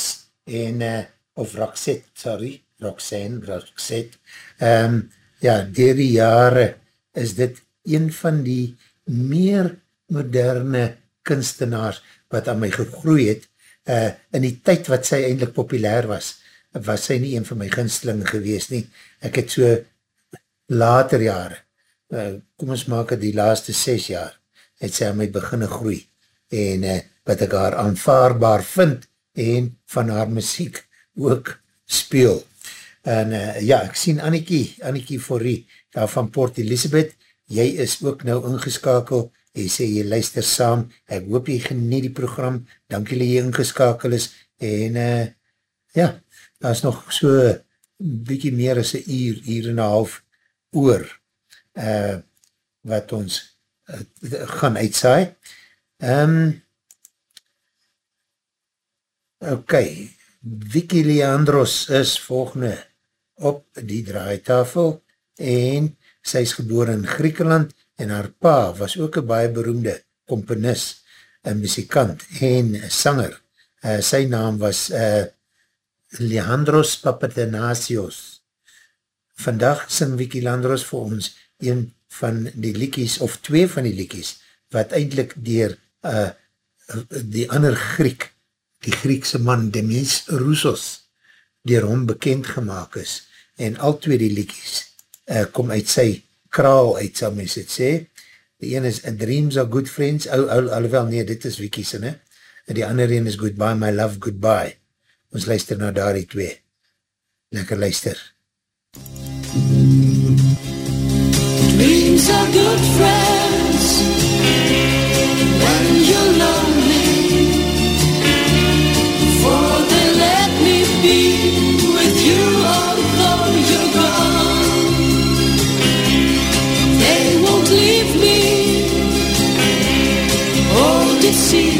en, uh, of Roxette, sorry, Roxanne, Roxette, um, ja, dier die jare is dit een van die meer moderne kunstenaars wat aan my gegroei het, uh, in die tyd wat sy eindelijk populair was, was sy nie een van my ginsteling gewees nie, ek het so later jare, uh, kom ons maak het die laaste 6 jaar, het sy aan my beginne groei, en uh, wat ek haar aanvaarbaar vind en van haar muziek ook speel. En uh, ja, ek sien Annikie, Annikie Forrie, daar van Port Elizabeth, jy is ook nou ingeskakel, jy sê jy luister saam, ek hoop jy genie die program, dank jy jy ingeskakel is, en uh, ja, daar is nog so bykie meer as een uur, uur en een half oor, uh, wat ons uh, gaan uitsaai. Um, Ok, Vicky Leandros is volgende op die draaitafel en sy is geboor in Griekenland en haar pa was ook een baie beroemde komponist, een muzikant en sanger. Uh, sy naam was uh, Leandros Papatenasios. Vandag sing Vicky Leandros vir ons een van die liekies, of twee van die liekies, wat eindelijk dier uh, die ander Griek die Griekse man Demis Roussos dier hom bekend gemaakt is en al twee die liekies uh, kom uit sy kraal uit, sal mens het sê. Die een is A Dreams are Good Friends, al, al, alhoewel nee, dit is Wiki sin, en die ander een is Goodbye My Love Goodbye. Ons luister na daar die twee. Lekker luister. Dreams are good friends when you're lonely. see.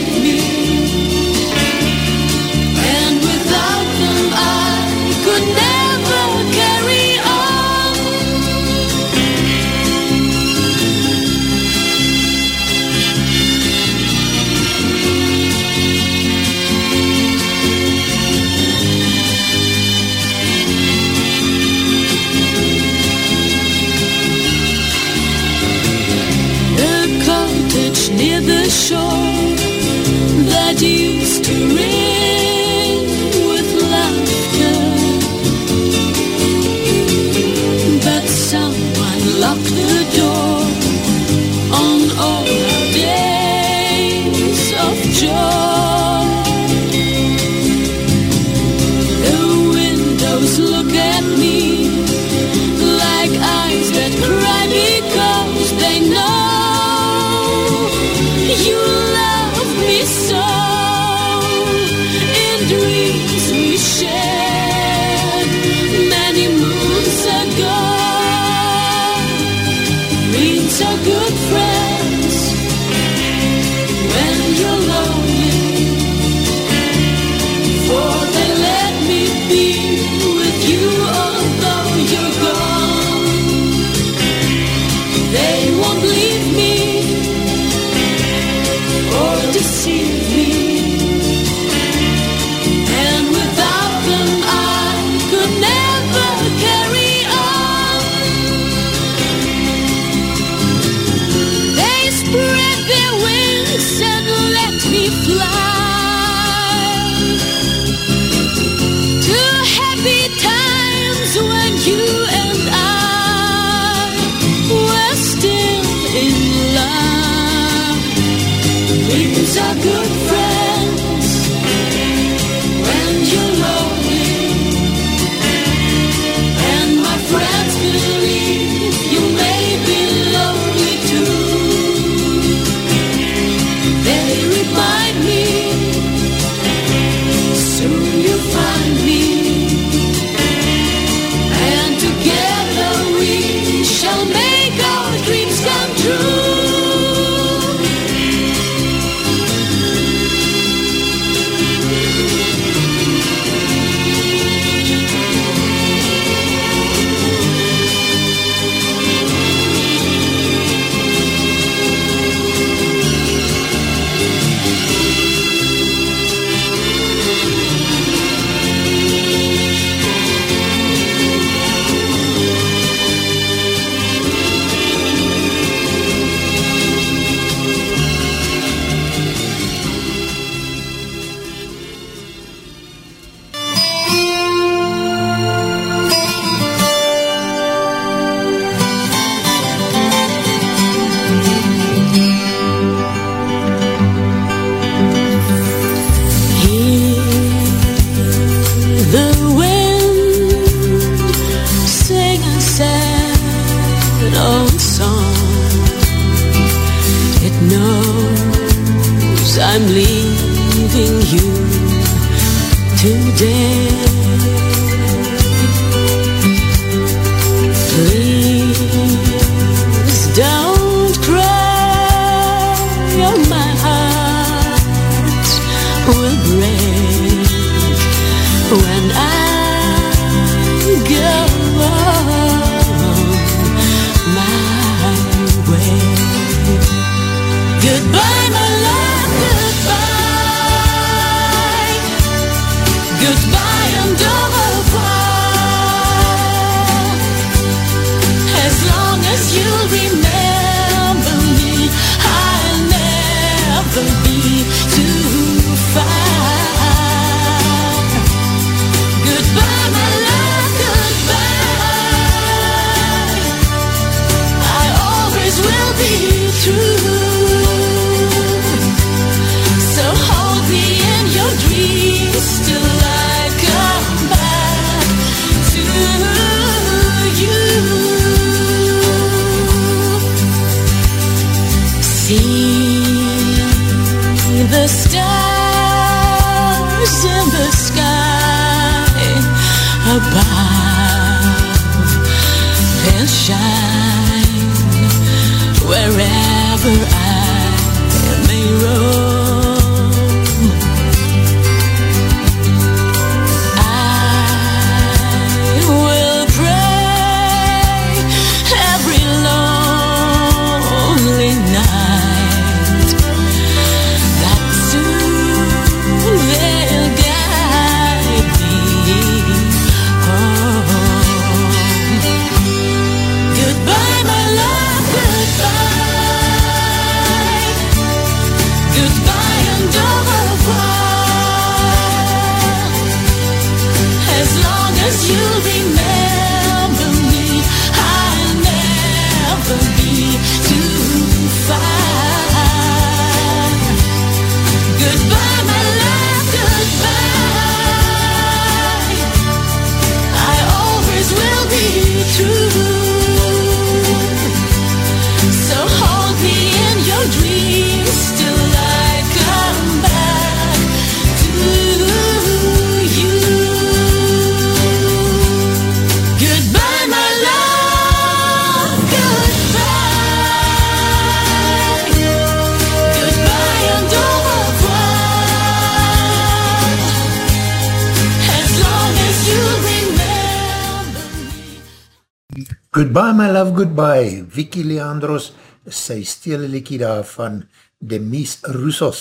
Goodbye. Vicky Leandros, sy stele liekie daar van Demis Roussos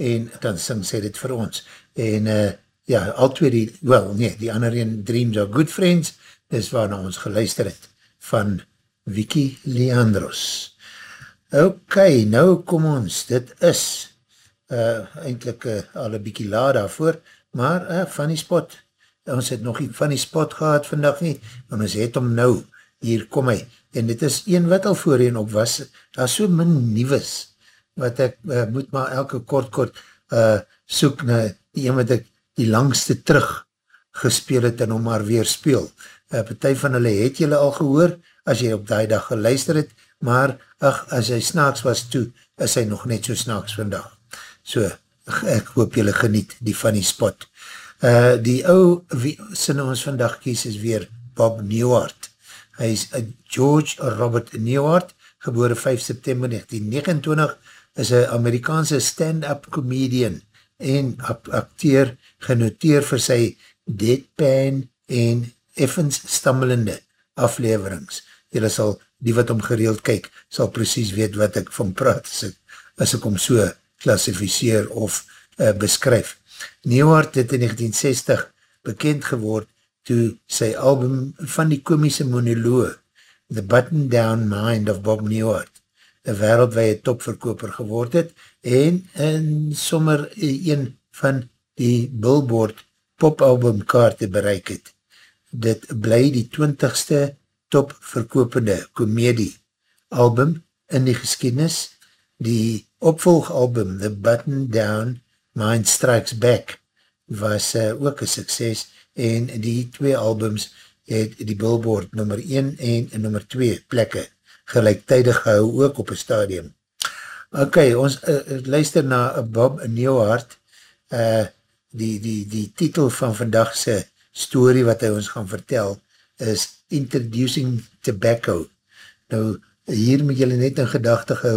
en dan sing sy dit vir ons. En uh, ja, al twee die, wel nee, die ander een, Dreams are Good Friends, dis waarna ons geluister het van Vicky Leandros. Ok, nou kom ons, dit is uh, eindelijk uh, al een bykie laat daarvoor, maar uh, Funny Spot, ons het nog nie Funny Spot gehad vandag nie, en ons het hom nou, hier kom hy, en dit is een wat al voorheen op was, daar is so min nieuwes, wat ek uh, moet maar elke kort kort uh, soek na die een wat ek die langste terug gespeel het en hom maar weer speel. Uh, partij van hulle het julle al gehoor, as jy op die dag geluister het, maar ach, as hy snaaks was toe, is hy nog net so snaaks vandag. So, ek hoop julle geniet die funny spot. Uh, die ou, wie sin ons vandag kies is weer Bob Newhart. Hy is George Robert Newhart, gebore 5 september 1929, is een Amerikaanse stand-up comedian en acteur genoteer vir sy deadpan en effens stammelende afleverings. Julle sal, die wat om gereeld kyk, sal precies weet wat ek van praat as ek, as ek om so klassificeer of uh, beskryf. Newhart het in 1960 bekend geword toe sy album van die komische monoloog The Button Down Mind of Bob Newhart een wereldwee topverkoper geword het en in sommer een van die Billboard popalbum kaarte bereik het. Dit bly die twintigste topverkopende komedie album in die geschiedenis. Die opvolgalbum The Button Down Mind Strikes Back was uh, ook een sukses en die twee albums het die Billboard nummer 1 en nummer 2 plekke gelijktijdig gehou ook op een stadium. Ok, ons uh, luister na Bob Newhart, uh, die, die, die titel van vandagse story wat hy ons gaan vertel, is Introducing Tobacco. Nou, hier moet julle net in gedachte hou,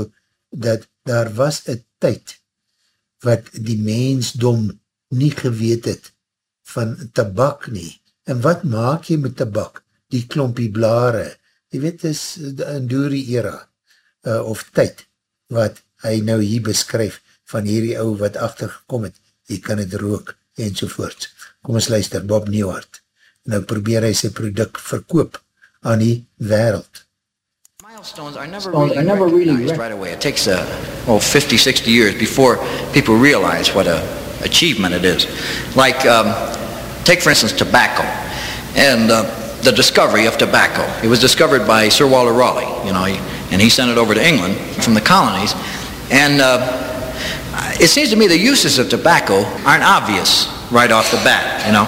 dat daar was een tyd, wat die mensdom nie geweet het, van tabak nie. En wat maak jy met tabak? Die klompie blare. Jy weet, is een doorie era, uh, of tyd, wat hy nou hier beskryf, van hierdie ou wat achtergekom het, jy kan het rook, enzovoort. Kom ons luister, Bob Newhart. Nou probeer hy sy product verkoop aan die wereld. Milestones are never really, are never recognized right away. It takes uh, oh, 50, 60 years before people realize what a achievement it is. Like, um, take for instance tobacco and uh, the discovery of tobacco. It was discovered by Sir Walter Raleigh, you know, and he sent it over to England from the colonies. And uh, it seems to me the uses of tobacco aren't obvious right off the bat, you know.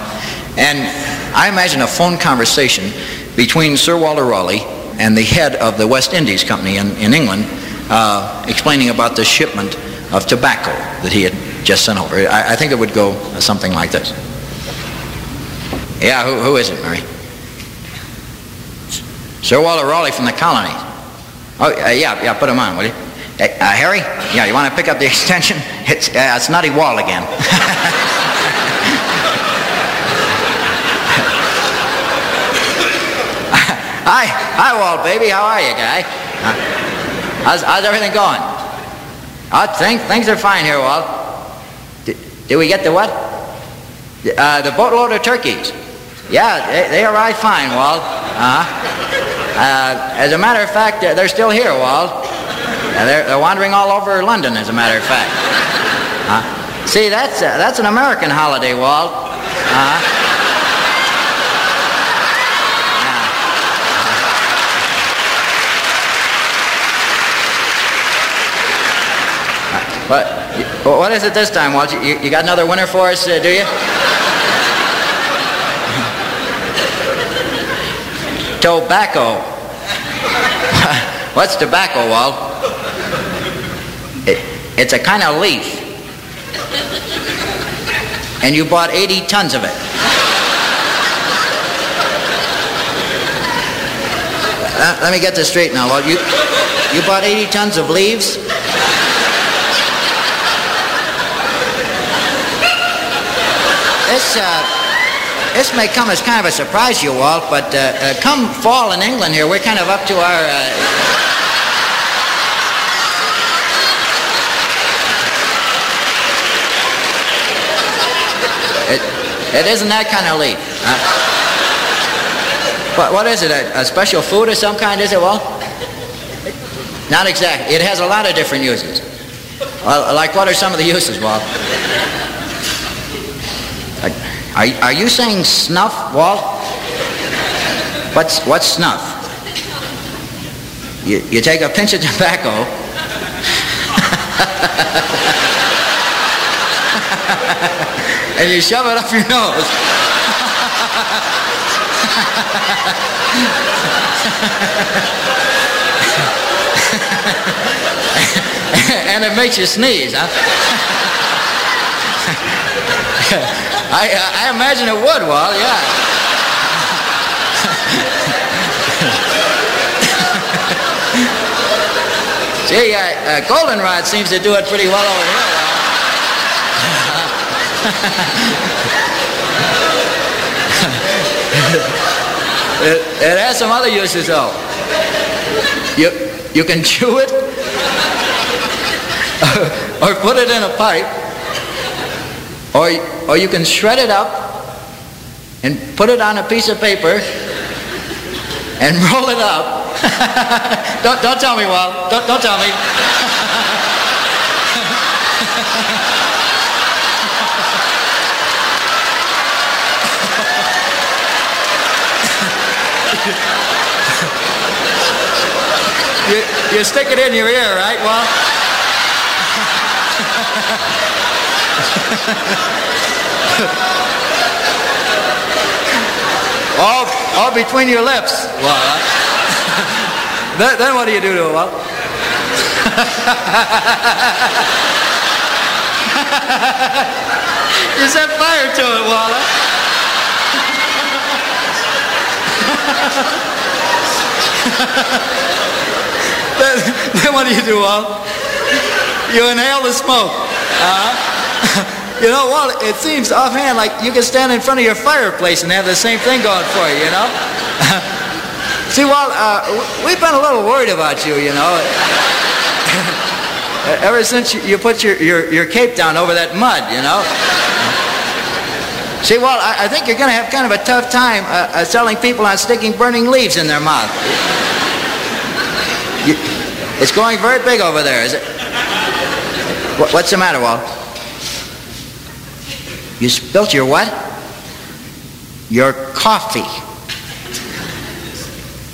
And I imagine a phone conversation between Sir Walter Raleigh and the head of the West Indies Company in, in England uh, explaining about the shipment of tobacco that he had just sent over. I, I think it would go something like this. Yeah, who, who is it, Mary? Sir Walter Raleigh from the colony. Oh, uh, yeah, yeah, put him on, will you? Uh, uh, Harry? Yeah, you want to pick up the extension? It's, uh, it's Nutty Wall again. hi, hi, Walt, baby. How are you, guy? How's, how's everything going? Oh, think things are fine here, Walt. Did, we get the what? Uh, the boatload of turkeys. Yeah, they, they arrived fine, Walt. Uh-huh. Uh, as a matter of fact, they're, they're still here, Walt. Uh, they're, they're wandering all over London, as a matter of fact. Uh, see, that's, uh, that's an American holiday, Walt. Uh, What, what is it this time, Walt? You, you got another winner for us, uh, do you? tobacco. What's tobacco, Walt? It, it's a kind of leaf. And you bought 80 tons of it. Uh, let me get this straight now, Walt. You, you bought 80 tons of leaves? This, uh, this may come as kind of a surprise to you, Walt, but uh, uh, come fall in England here, we're kind of up to our... Uh, it, isn't that kind of leaf. Uh, what, what is it, a, a special food of some kind, is it, Walt? Not exactly. It has a lot of different uses. Well, like what are some of the uses, Walt? Are, are you saying snuff, Walt? What's, what's snuff? You, you take a pinch of tobacco and you shove it up your nose. and it makes you sneeze, huh? I, I imagine it would, Walt, yeah. See, uh, Goldenrod seems to do it pretty well over here. it, it has some other uses, though. You, you can chew it or put it in a pipe or, or you can shred it up and put it on a piece of paper and roll it up. don't, don't tell me, Walt. Don't, don't tell me. you, you stick it in your ear, right, Walt? all, all between your lips. Well, then, then what do you do to it? Well, you set fire to it, Walla. then, then what do you do, Walt? You inhale the smoke. Uh-huh. you know, Walt, it seems offhand like you can stand in front of your fireplace and have the same thing going for you, you know? See, Walt, uh, we've been a little worried about you, you know. Ever since you, you put your, your, your cape down over that mud, you know. See, Walt, I, I think you're going to have kind of a tough time uh, uh, selling people on sticking burning leaves in their mouth. You, it's going very big over there, is it? What, what's the matter, Walt? You spilt your what? Your coffee.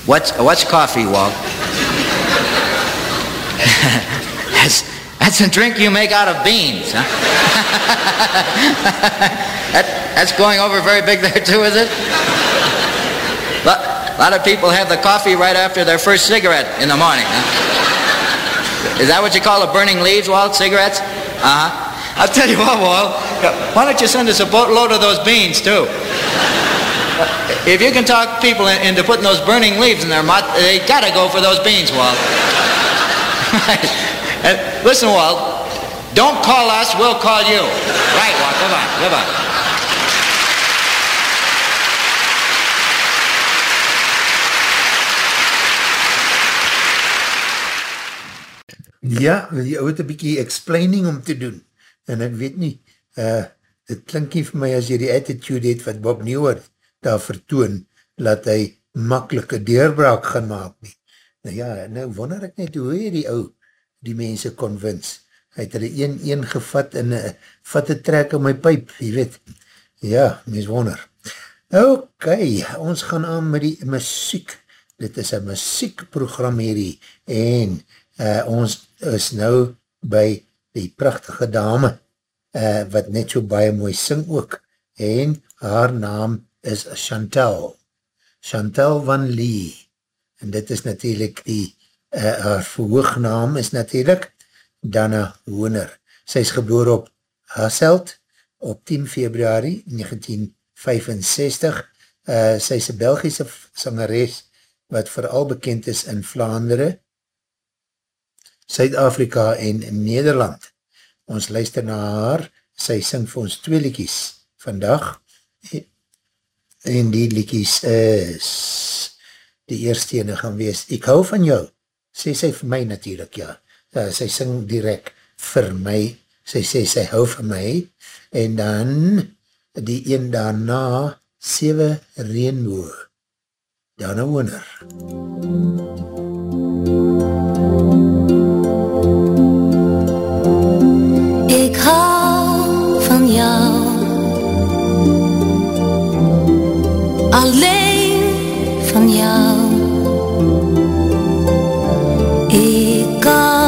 What's, what's coffee, Walt? that's, that's a drink you make out of beans, huh? that, that's going over very big there too, is it? A lot of people have the coffee right after their first cigarette in the morning. Huh? Is that what you call the burning leaves, Walt? Cigarettes? Uh-huh. I'll tell you what, Walt. Why don't you send us a boatload of those beans, too? If you can talk people in- into putting those burning leaves in their mouth, they gotta go for those beans, Walt. listen, Walt, don't call us, we'll call you. Right, Walt, goodbye, goodbye. Ja, die ou het een bykie explaining om te doen. En ek weet nie, uh, dit klink nie vir my as jy die attitude het wat Bob Newhart daar vertoon, laat hy makkelike deurbraak gaan maak nie. Nou ja, nou wonder ek net hoe hy die ou die mense convince. Hy het hulle een een gevat en uh, vat een trek in my pyp, jy weet. Ja, mens wonder. Ok, ons gaan aan met die muziek. Dit is een muziekprogram hierdie en uh, ons is nou by die prachtige dame uh, wat net so baie mooi sing ook en haar naam is Chantal. Chantal van Lee en dit is natuurlijk die uh, haar verhoognaam is natuurlijk Dana Hooner. Sy is geboor op Hasselt op 10 februari 1965. Uh, sy is een Belgische sangeres wat vooral bekend is in Vlaanderen, Suid-Afrika en Nederland. Ons luister na haar, sy sing vir ons twee liekies vandag, en die liekies is, die eerste ene gaan wees, ek hou van jou, sê sy vir my natuurlijk, ja, uh, sy sing direct vir my, sy sê sy hou van my, en dan die een daarna, 7 Reenboog, Dana Wooner. Ik hou van jou. Alleen van jou. Ik kan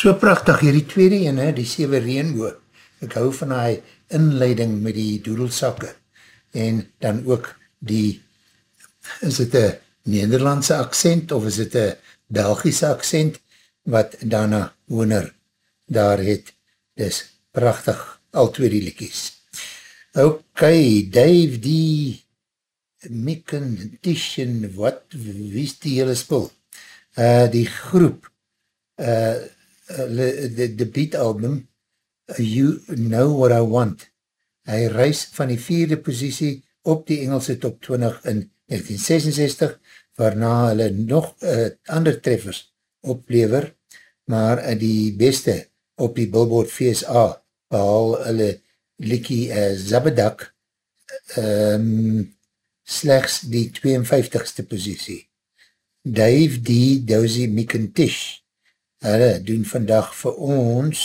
So prachtig, hierdie tweede ene, die sewe reenboog. Ek hou van die inleiding met die doedelsakke. En dan ook die, is het een Nederlandse accent of is het een Belgische accent, wat Dana Wooner daar het. Dis prachtig, al twee die liekies. Ok, Dave die Mikken, Tishin, wat, wie is die hele spul? Uh, die groep, uh, hulle- die debuutalbum You Know What I Want. Hy reis van die vierde positie op die Engelse top 20 in 1966, waarna hulle nog uh, ander treffers oplever, maar uh, die beste op die Billboard VSA behaal hulle Likkie uh, Zabadak um, slechts die 52ste positie. Dave D. Dozy McIntish hulle doen vandag vir ons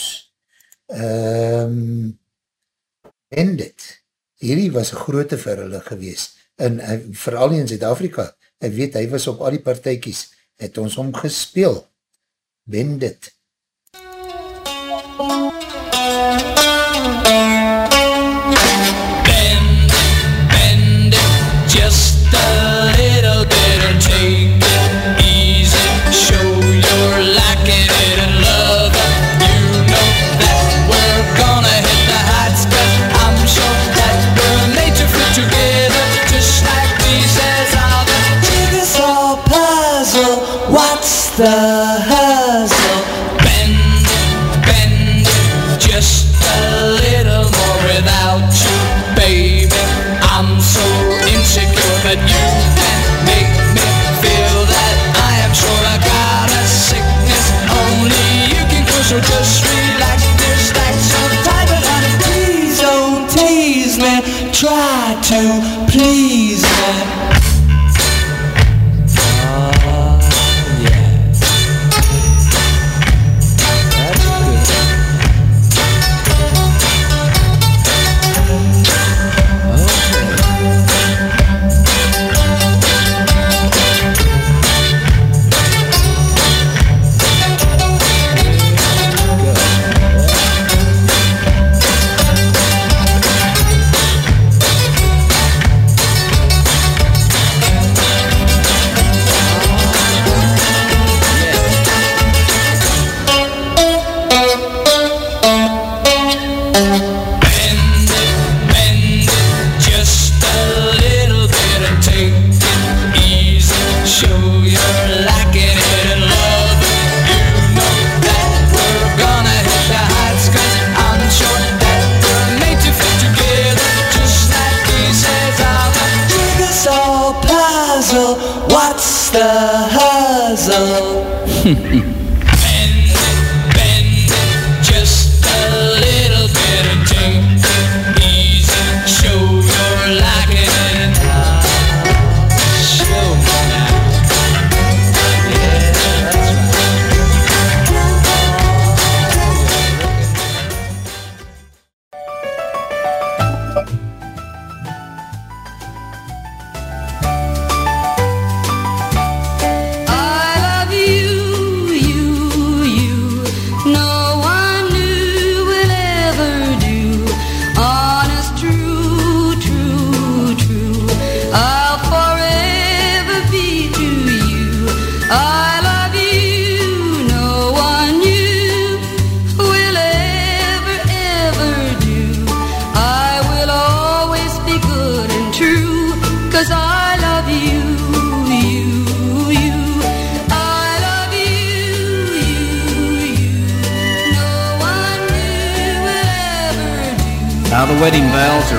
um, en dit hierdie was een groote vir hulle gewees en uh, vooral in Zuid-Afrika ek weet hy was op al die partijkies het ons omgespeel Bendit Bend,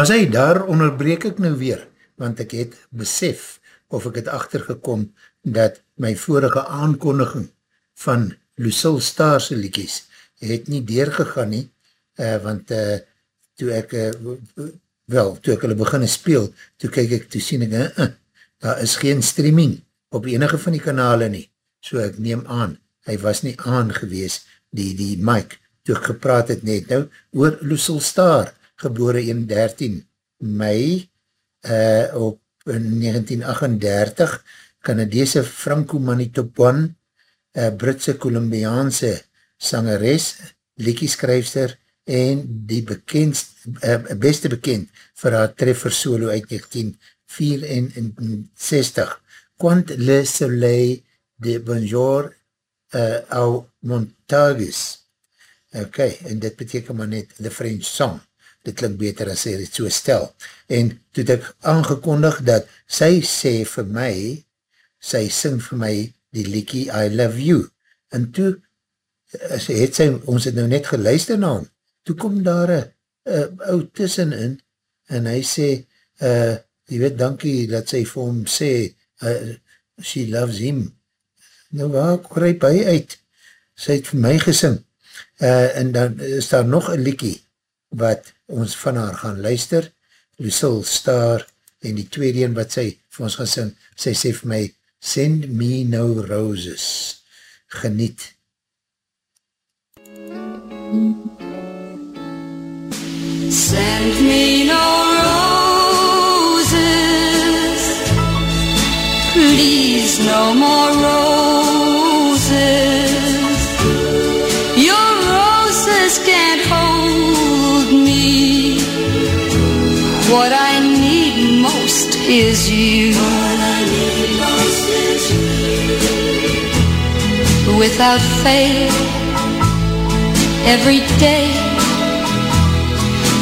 As hy, daar onderbreek ek nou weer, want ek het besef, of ek het achtergekom, dat my vorige aankondiging van Lucille Starse liedjes, het nie deurgegaan nie, uh, want uh, toe ek, uh, wel, toe ek hulle beginne speel, toe kyk ek, toe sien ek, uh, uh, daar is geen streaming op enige van die kanale nie, so ek neem aan, hy was nie aan gewees, die, die mic, toe ek gepraat het net nou, oor Lucille Star, gebore in 13 mei uh, op 1938, Canadese Franco-Manitoban, uh, Britse Colombiaanse sangeres, liedjeskryfster en die bekendst, uh, beste bekend vir haar treffer solo uit 1964, Quant le soleil de bonjour uh, au Montagus. Ok, en dit beteken maar net the French song. Dit klink beter as sy dit so stel. En toe het ek aangekondig dat sy sê vir my, sy sing vir my die liekie I love you. En toe uh, het sy, ons het nou net geluister na hom, toe kom daar een uh, ou tussen in, en hy sê, uh, jy weet, dankie dat sy vir hom sê, uh, she loves him. Nou waar kryp hy uit? Sy het vir my gesing. Uh, en dan is daar nog een liekie, wat ons van haar gaan luister, Lucille Star, en die tweede een wat sy vir ons gaan sing, sy sê vir my, send me no roses, geniet. Send me no roses, please no more roses. What I need most is you. Without fail, every day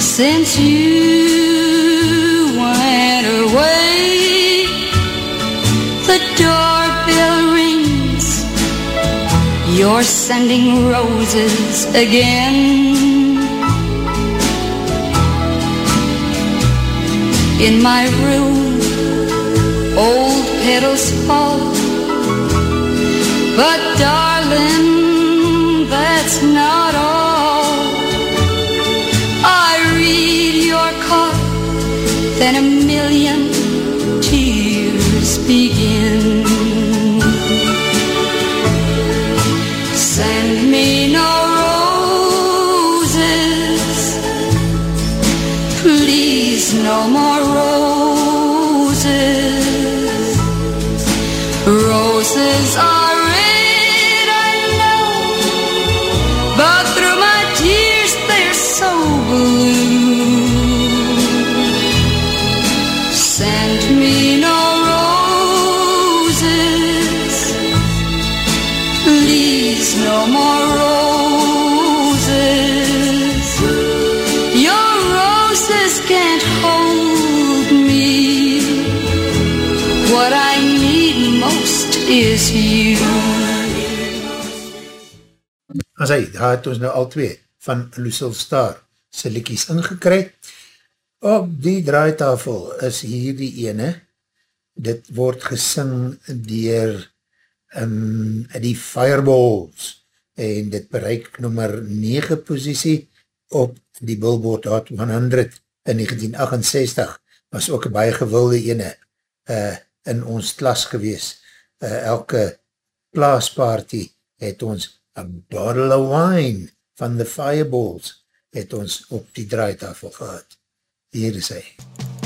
since you went away, the doorbell rings. You're sending roses again. In my room, old petals fall. But darling, that's not all. I read your card, then a million tears begin. As hy, daar het ons nou al twee van Lucille Star sy liekies ingekry. Op die draaitafel is hier die ene, dit word gesing dier um, die Fireballs en dit bereik nummer 9 posiesie op die Billboard Hot 100 in 1968 was ook een baie gewilde ene uh, in ons klas gewees. Uh, elke plaasparty het ons a bottle of wine van the Fireballs het ons op die draaitafel gehad. Hier is hy. When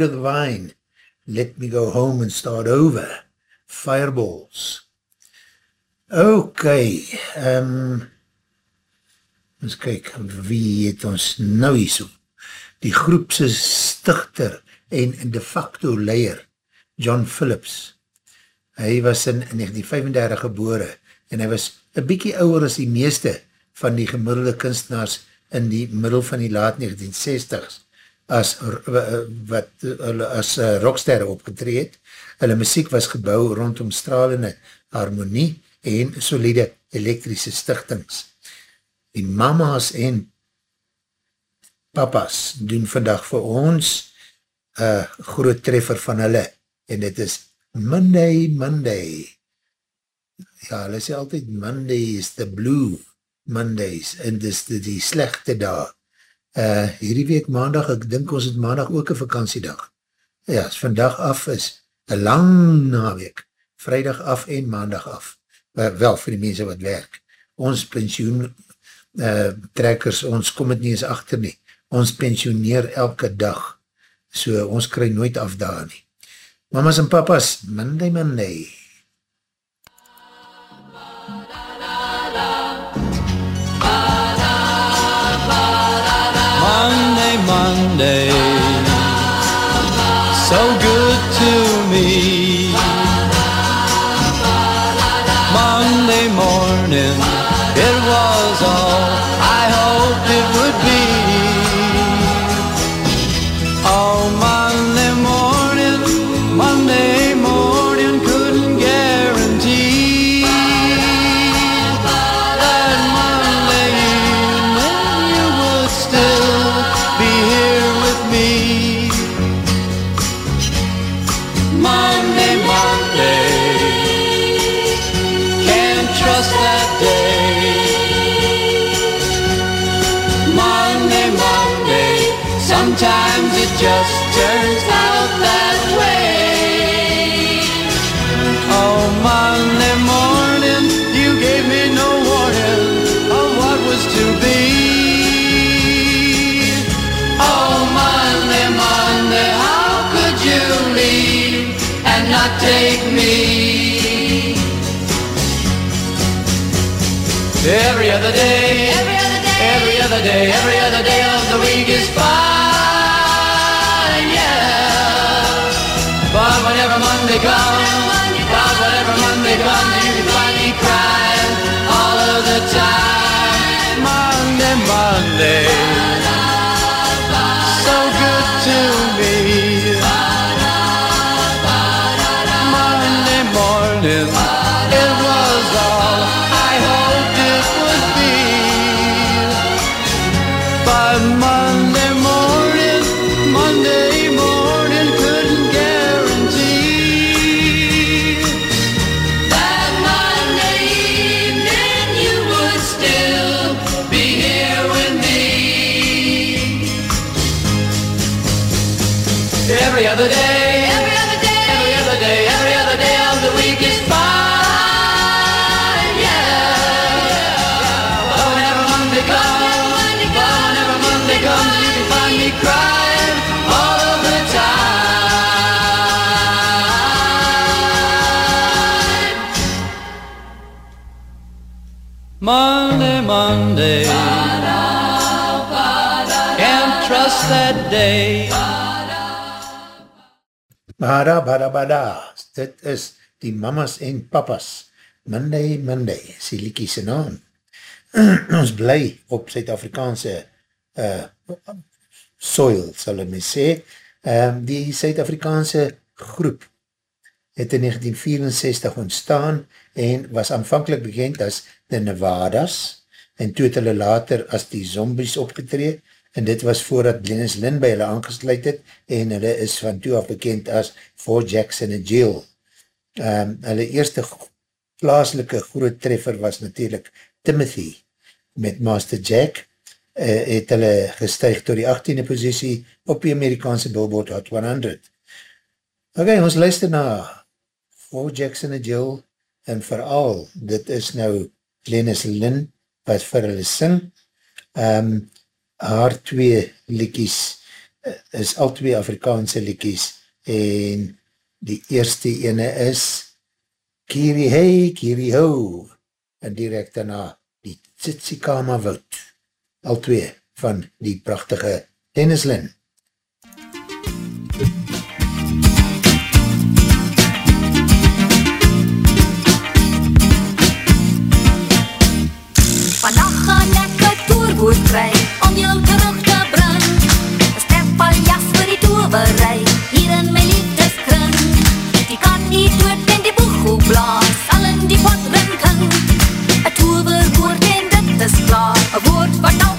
of the vine. Let me go home and start over. Fireballs. Ok, um, ons kyk, wie het ons nou hier so? Die groepse stichter en de facto leier, John Phillips. Hy was in 1935 gebore en hy was een bykie ouwer as die meeste van die gemiddelde kunstenaars in die middel van die laat 1960s as, wat, as uh, rocksterre opgetreed. Hulle muziek was gebouw rondom stralende harmonie en solide elektrische stichtings. Die mama's en papas doen vandag vir ons een groot treffer van hulle en dit is Monday, Monday. Ja, hulle sê altyd Monday is the blue Mondays en dis die, die slechte dag. Uh, hierdie week maandag, ek dink ons het maandag ook een vakantiedag. Ja, as vandag af is een lang naweek, vrijdag af en maandag af. Wel, wel vir die mense wat werk. Ons pensioen uh, trekkers, ons kom het nie eens achter nie. Ons pensioneer elke dag. So ons kry nooit af daar nie. Mamas en papas, Monday, Monday. Monday, Monday, so good to me. Monday morning, every other day, every other day, every other day of the week is fine, yeah. But whenever Monday comes, day. Bada, bada, bada. Dit is die mamas en papas. Monday, Monday, is die liekie sy naam. Ons bly op Suid-Afrikaanse uh, soil, sal ek my sê. Um, die Suid-Afrikaanse groep het in 1964 ontstaan en was aanvankelijk bekend as de Nevadas en toe het hulle later as die zombies opgetree en dit was voordat Dennis Lynn by hulle aangesluit het en hulle is van toe af bekend as Four Jacks in a Jail. Um, hulle eerste plaaslike groot treffer was natuurlijk Timothy met Master Jack uh, het hulle gestuig tot die 18e positie op die Amerikaanse Billboard Hot 100. Ok, ons luister na Four Jacks in a Jail en vooral, dit is nou Glennis Lynn wat vir hulle sing. Um, haar twee liedjies uh, is al twee Afrikaanse liedjies en die eerste ene is Kiri Hey, Kiri Ho en direct daarna die Tsitsikama Wout. Al twee van die prachtige Dennis Lynn. Vannacht gaan ek een toerboot kry die toverij hier in my liefdeskring. Die kan nie dood en die boegoe blaas, sal in die pot rinking. Een toverwoord en dit is klaar, een woord wat ook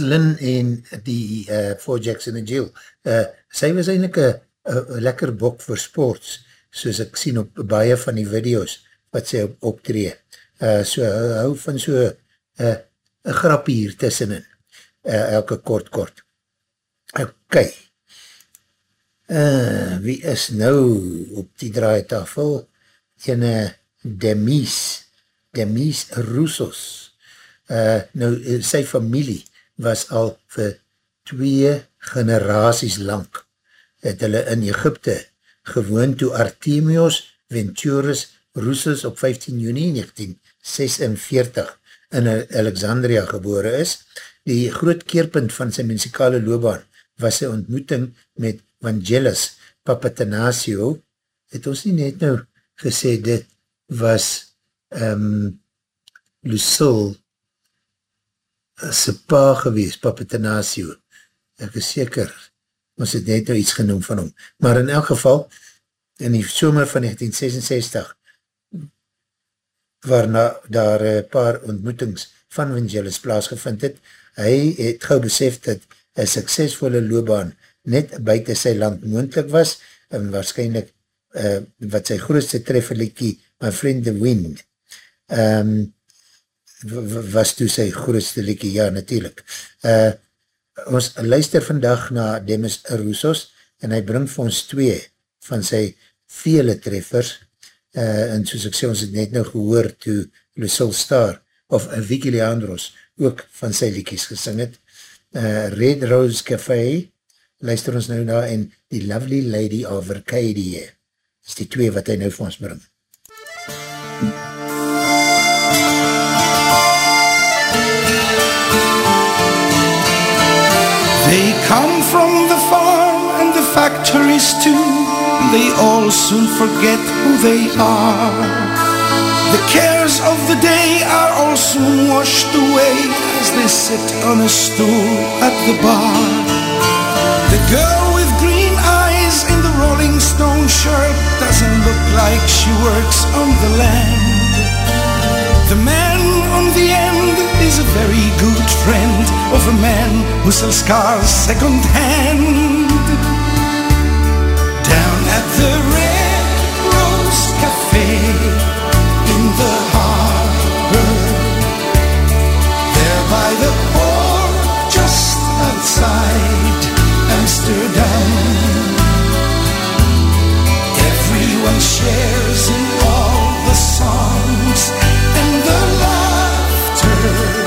Lynn en die uh, Four Jacks in the Jail, uh, sy was eindelijk een lekker bok vir sports, soos ek sien op baie van die video's wat sy op, optree. Uh, so, hou van so uh, een grap hier tussenin, uh, elke kort kort. Ok, uh, wie is nou op die draaitafel? Ene Demise, Demise Roussos. Uh, nou, sy familie was al vir twee generaties lang, het hulle in Egypte gewoon toe Artemios Venturus Roussos op 15 juni 1946 in Alexandria gebore is. Die groot keerpunt van sy muzikale loopbaan was sy ontmoeting met Vangelis Papatanasio, het ons nie net nou gesê, dit was um, Lucille sy pa gewees, Papatanasio. Ek is seker, ons het net nou iets genoem van hom. Maar in elk geval, in die somer van 1966, waarna daar een paar ontmoetings van Vangelis plaasgevind het, hy het gauw besef dat een suksesvolle loopbaan net buiten sy land moendlik was, en waarschijnlijk uh, wat sy grootste trefferlikkie, My Friend the Wind, um, was toe sy grootste liekie, ja natuurlijk. Uh, ons luister vandag na Demis Roussos en hy bring vir ons twee van sy vele treffers uh, en soos ek sê, ons het net nou gehoor toe Lucille Star of Vicky Leandros ook van sy liekies gesing het. Uh, Red Rose Café luister ons nou na en The Lovely Lady of Arcadia is die twee wat hy nou vir ons bring. They come from the farm and the factories too. They all soon forget who they are. The cares of the day are all soon washed away as they sit on a stool at the bar. The girl with green eyes in the Rolling Stone shirt doesn't look like she works on the land. The man on the end is a very good friend of a man who sells cars second hand. Down at the Red Rose Cafe in the harbor, there by the port just outside Amsterdam. Everyone shares in all the songs and the laughter.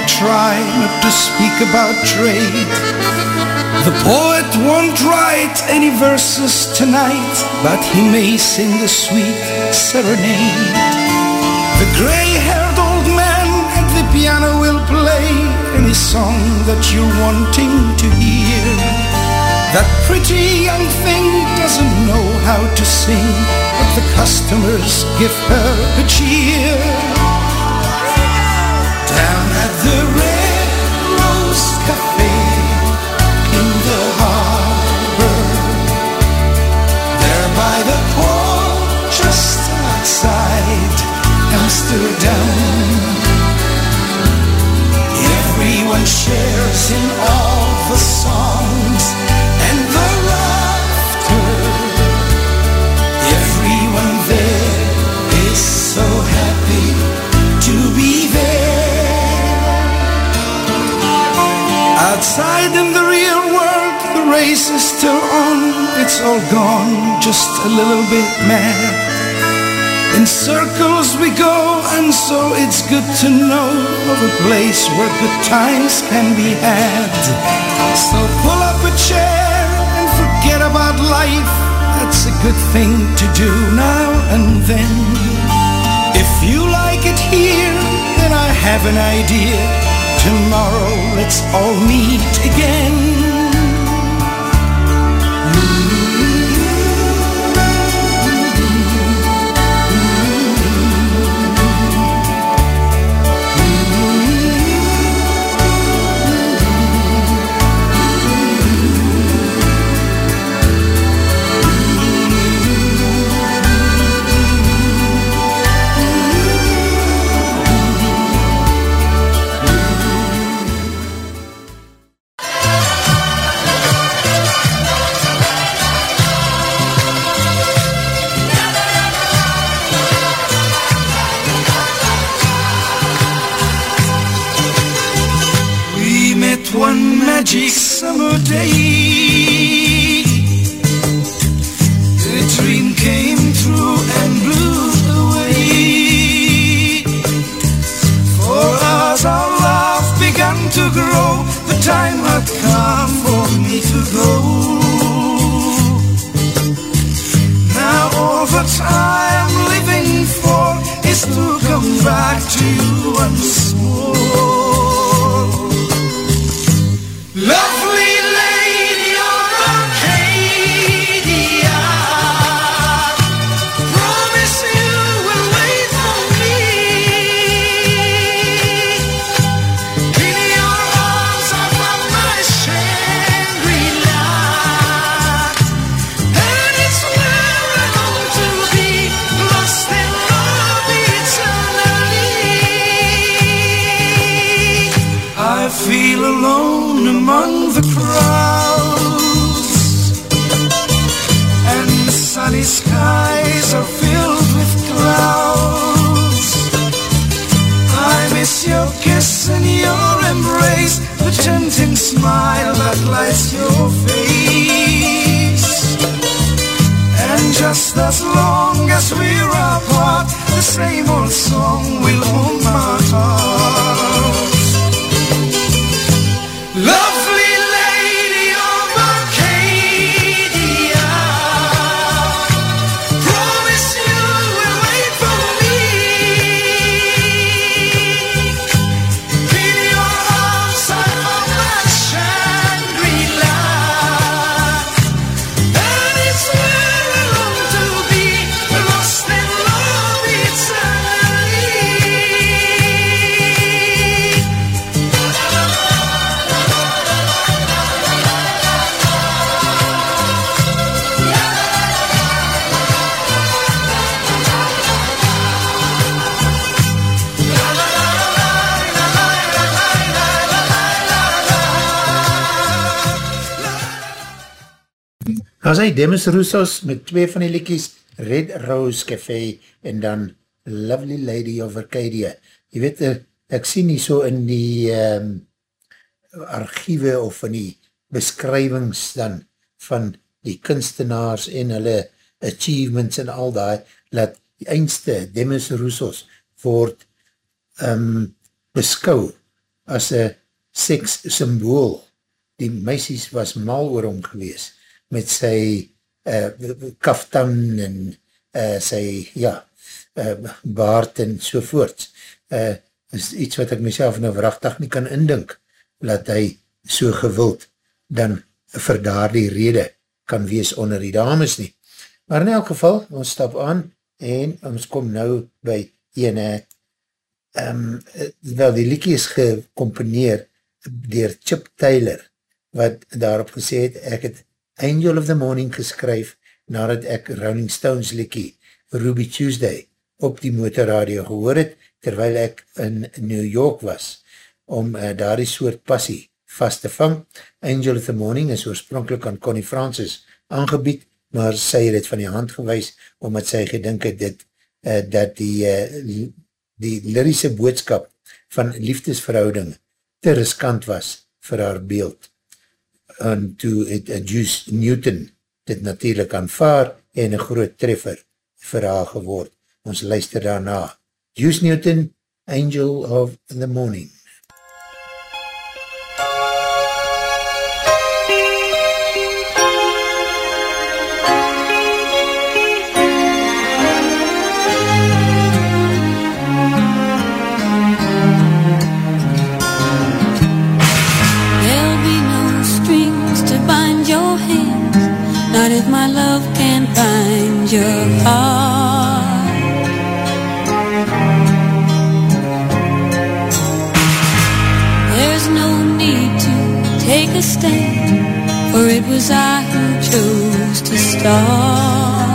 They try not to speak about trade. The poet won't write any verses tonight, but he may sing the sweet serenade. The gray-haired old man at the piano will play any song that you're wanting to hear. That pretty young thing doesn't know how to sing, but the customers give her a cheer. Amsterdam. Everyone shares in all the songs and the laughter. Everyone there is so happy to be there. Outside in the real world, the race is still on. It's all gone, just a little bit mad. In circles we go, and so it's good to know of a place where good times can be had. So pull up a chair and forget about life. That's a good thing to do now and then. If you like it here, then I have an idea. Tomorrow let's all meet again. Hy Demis Roussos met twee van die liekies Red Rose Café en dan Lovely Lady of Arcadia. Je weet, eh, ek sien nie so in die um, archiewe of in die beskrywings dan van die kunstenaars en hulle achievements en al die, dat die eindste Demis Roussos word um, beskou as een seks symbool. Die meisies was mal oor hom gewees met sy uh, kaftan en uh, sy ja, uh, baard en sovoorts. Uh, is iets wat ek myself nou vrachtig nie kan indink, dat hy so gewild dan vir daar die rede kan wees onder die dames nie. Maar in elk geval, ons stap aan en ons kom nou by ene, um, wel die liekie is gecomponeer dier Chip Taylor, wat daarop gesê het, ek het Angel of the Morning geskryf nadat ek Rolling Stones liekie Ruby Tuesday op die motorradio gehoor het, terwyl ek in New York was, om uh, daar die soort passie vast te vang. Angel of the Morning is oorspronkelijk aan Connie Francis aangebied, maar sy het het van die hand gewys, omdat sy gedink het dit, uh, dat die, uh, die lyrische boodskap van liefdesverhouding te riskant was vir haar beeld en toe het uh, Juice Newton dit natuurlijk aanvaar en een groot treffer vir haar geword. Ons luister daarna. Juice Newton, Angel of the Morning. Your heart. There's no need to take a stand, for it was I who chose to start.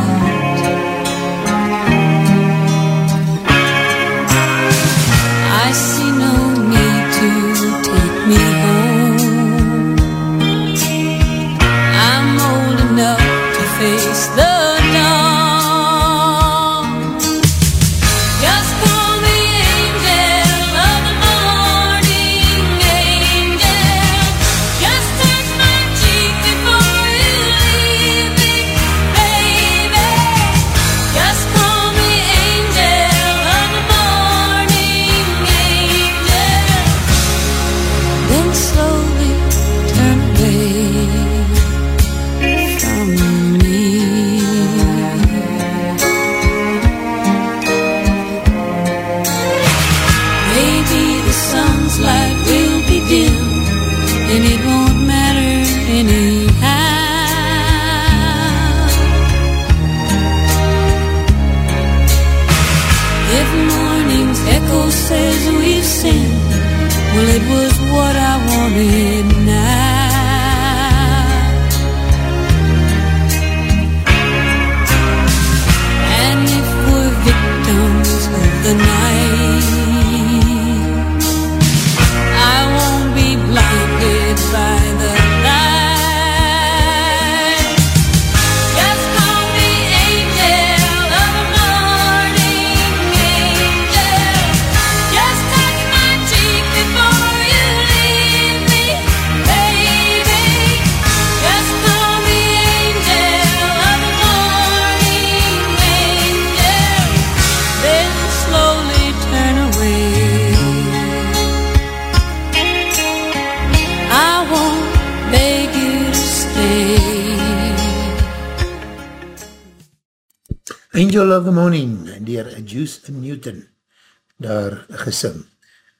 Angel of the Morning, dier Juice Newton, daar gesing.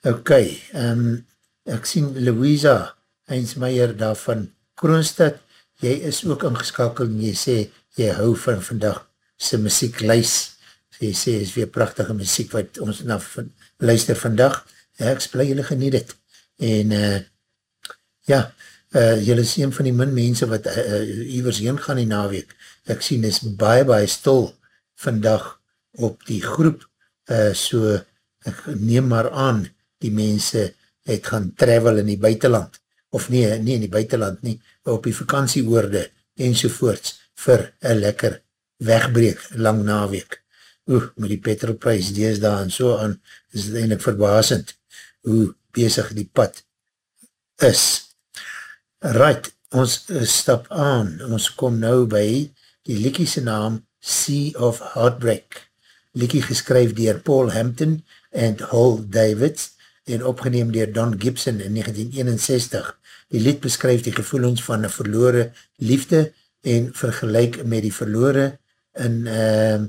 Ok, um, ek sien Louisa Einsmeier daar van Kroonstad, jy is ook ingeskakeld en jy sê, jy hou van vandag sy muziek lys. Jy sê, is weer prachtige muziek wat ons na van, luister vandag. Ek splij julle geniet het. En, uh, ja, uh, julle is een van die min mense wat uh, uh, ivers heen gaan die naweek. Ek sien, is baie, baie stil vandag op die groep, uh, so ek neem maar aan, die mense het gaan travel in die buitenland, of nie, nie in die buitenland nie, op die vakantieoorde enzovoorts, vir een lekker wegbreek, lang naweek. Oeh, met die petrolprijs, die is daar en so aan, is het eindelijk verbasend, hoe bezig die pad is. Right, ons stap aan, ons kom nou by die liekiese naam Sea of Heartbreak. Liekie geskryf dier Paul Hampton en Hall Davids en opgeneem dier Don Gibson in 1961. Die lied beskryf die gevoelens van een verloore liefde en vergelijk met die verloore in uh,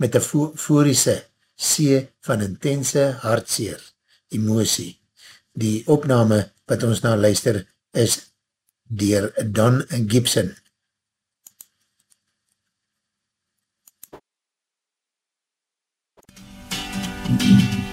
metaforiese see van intense hartseer, emosie. Die opname wat ons na luister is dier Don Gibson. The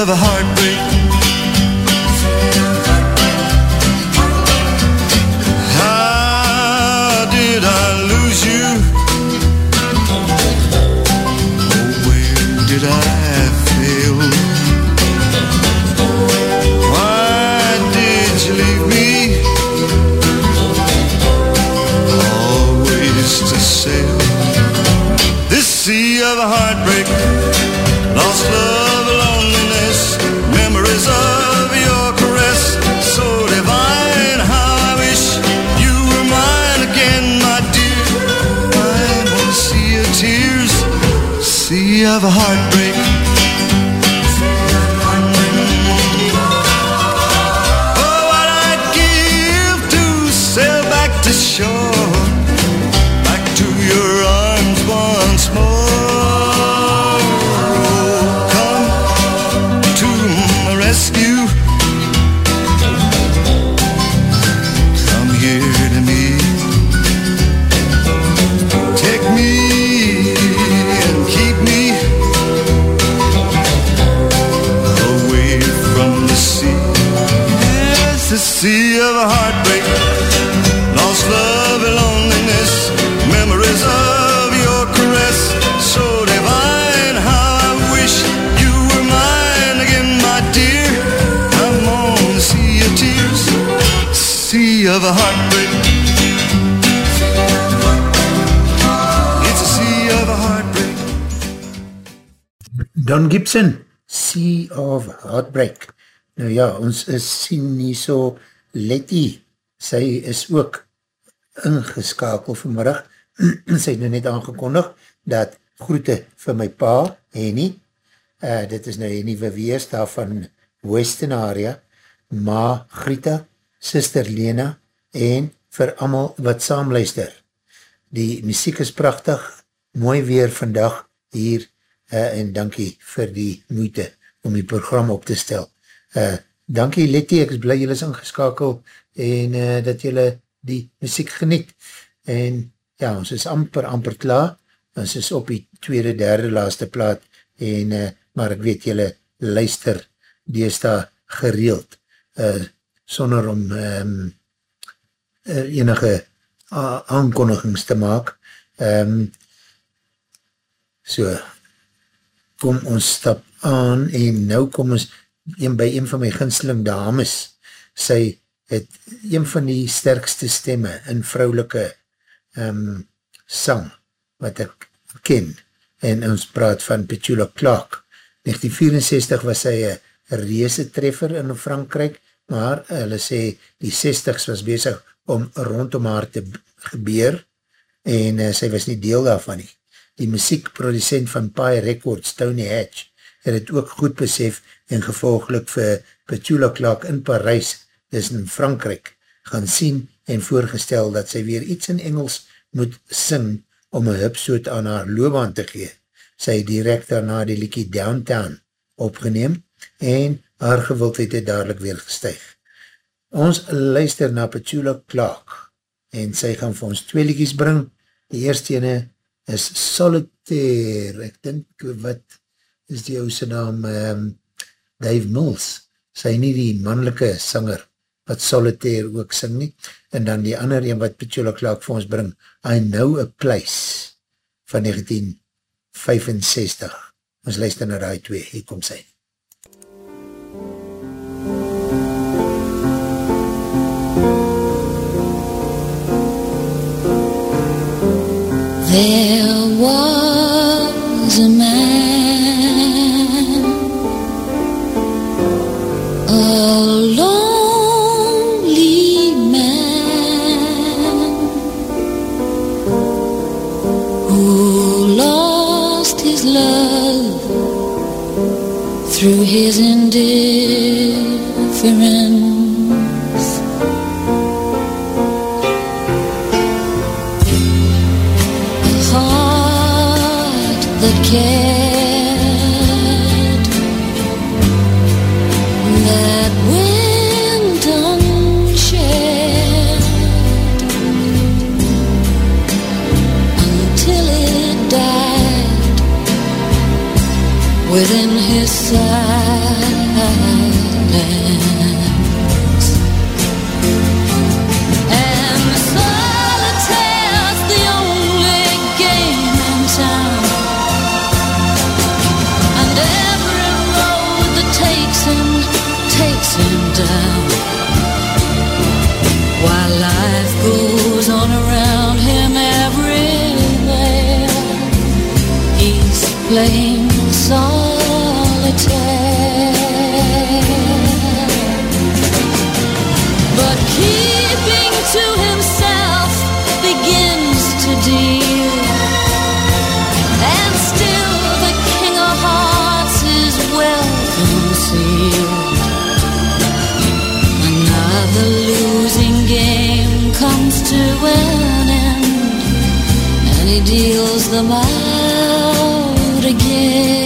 of heartbreak. How sea of heartbreak. Don Gibson, Sea of Heartbreak. Nou ja, ons is sien nie so Letty, sy is ook ingeskakel vanmiddag, sy het nou net aangekondig, dat groete vir my pa, Henny, uh, dit is nou Henny Verweers daar van Western area, ma Grieta, sister Lena, en vir amal wat saamluister. Die muziek is prachtig, mooi weer vandag hier, uh, en dankie vir die moeite om die program op te stel. Uh, dankie Letty, ek is blij jylle is ingeskakel en uh, dat jylle die muziek geniet. En ja, ons is amper, amper klaar. Ons is op die tweede, derde, laaste plaat en, uh, maar ek weet jylle luister, die is daar gereeld, uh, sonder om um, uh, enige aankondigings te maak. Um, so, kom ons stap aan en nou kom ons een by een van my ginsling dames. Sy het een van die sterkste stemme in vrouwelike um, sang wat ek ken en ons praat van Petula Clark. 1964 was sy een reese treffer in Frankrijk, maar hulle sê die 60s was bezig om rondom haar te gebeur en uh, sy was nie deel daarvan nie. Die muziekproducent van Pie Records, Tony Hatch, het het ook goed besef en gevolglik vir Petula Clark in Parijs, dis in Frankrijk, gaan sien en voorgestel dat sy weer iets in Engels moet sing om een hupsoot aan haar loobaan te gee. Sy direct daarna die liekie Downtown opgeneem en haar gewildheid het dadelijk weer gestuig. Ons luister na Petula Clark en sy gaan vir ons twee liekies bring. Die eerste ene is Solitaire. Ek dink wat is die ouse naam um, Dave Mills. Sy nie die mannelike sanger wat Solitaire ook sing nie. En dan die ander een wat Petula Clark vir ons bring, I Know a Place van 1965. Ons luister na die twee, hier kom sy. There was a man, a lonely man, who lost his love through his indifference. Yeah. Them out again.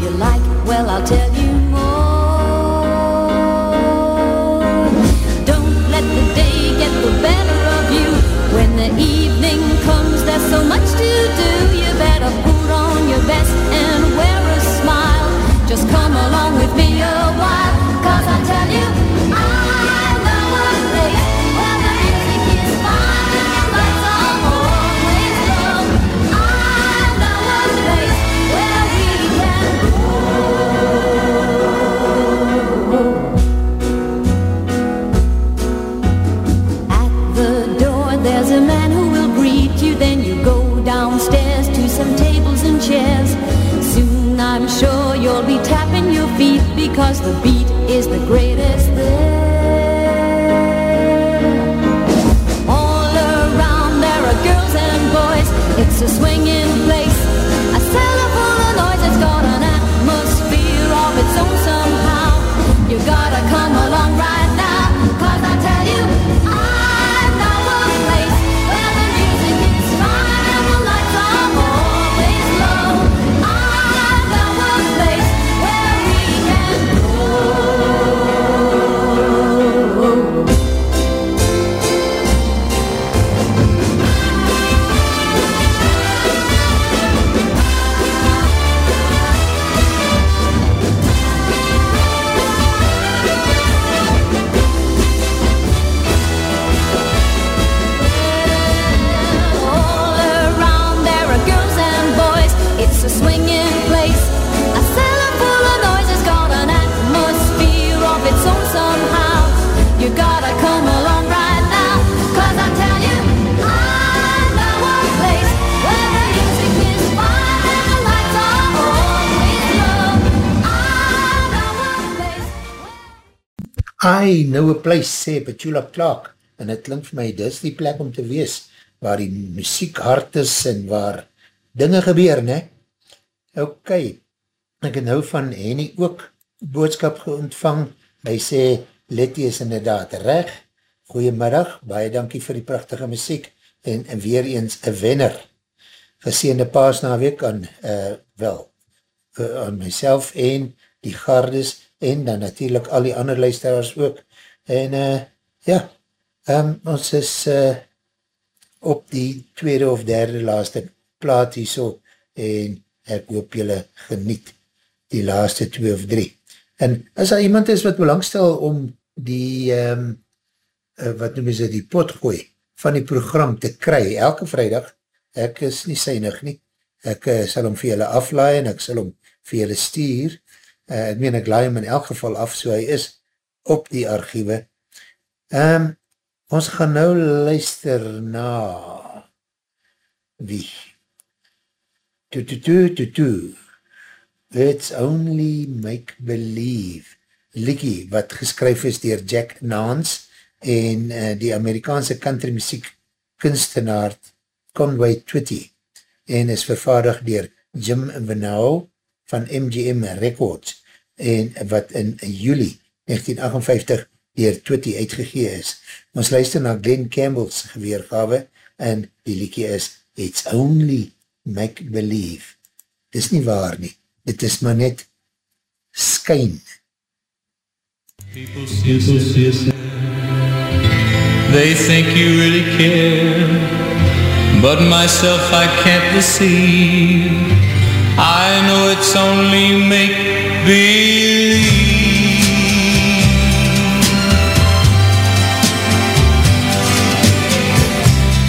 You like. Well, I'll tell you the beat is the greatest I know a place, sê Petula Clark, en het klink vir my, dis die plek om te wees, waar die muziek hard is, en waar dinge gebeur, ne? Ok, ek het nou van Henny ook boodskap geontvang, hy sê, Letty is inderdaad reg, goeiemiddag, baie dankie vir die prachtige muziek, en, en weer eens een wenner, geseende paas na week aan, uh, wel, uh, aan myself en die gardes, en dan natuurlijk al die ander luisteraars ook, en uh, ja, um, ons is uh, op die tweede of derde laaste plaat hier so, en ek hoop julle geniet die laaste twee of drie. En as daar iemand is wat belangstel om die, um, uh, wat noem is dit, die potgooi van die program te kry, elke vrijdag, ek is nie synig nie, ek uh, sal hom vir julle aflaai en ek sal hom vir julle stuur, uh, ek meen ek laai hom in elk geval af, so hy is op die archiewe. Um, ons gaan nou luister na wie? Tu tu tu tu tu. It's only make believe. Likkie wat geskryf is dier Jack Nance en uh, die Amerikaanse country muziek kunstenaar Conway Twitty en is vervaardig dier Jim Vanau van MGM Records en wat in juli 1958 dier Twitty uitgegee is. Ons luister na Glenn Campbell's geweergawe en die liekie is It's only make believe. Dis nie waar nie. Dit is maar net skyn. People see, people see, they think you really care, but myself I can't deceive. I know it's only make believe.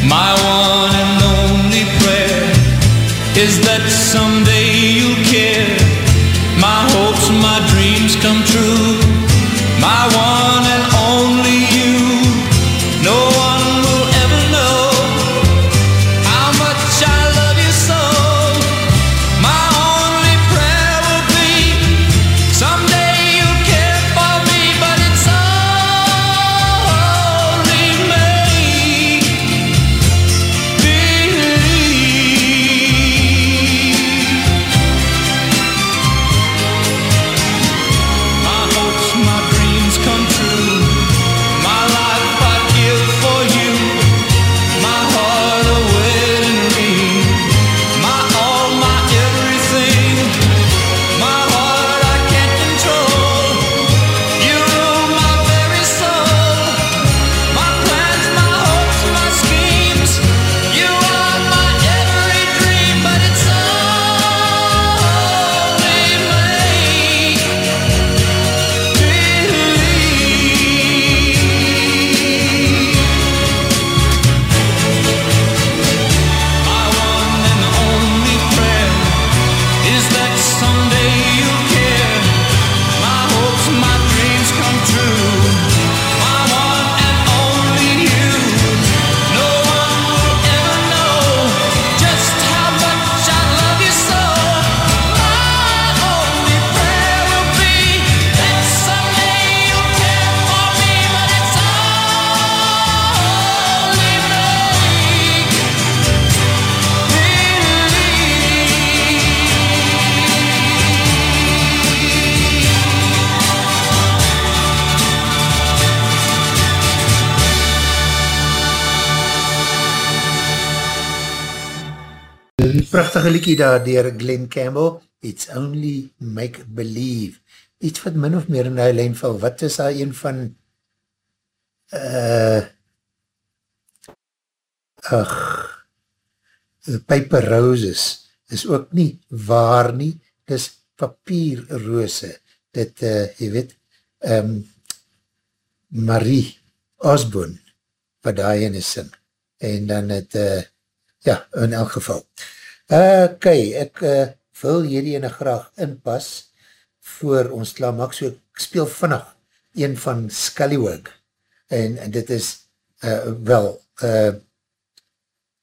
My one and only prayer is that someday you'll liekie daar dier Glenn Campbell, It's Only Make Believe. Iets wat min of meer in die lijn val, wat is daar een van uh, ach, Paper Roses? Is ook nie waar nie, dis papierroose, dit, uh, jy weet, um, Marie Osborne, wat daar in is sing, en dan het, uh, ja, in elk geval. Ok, ek uh, wil hierdie ene graag inpas voor ons klaar maak, so ek speel vannig een van Scullywag, en, en dit is, uh, wel, uh,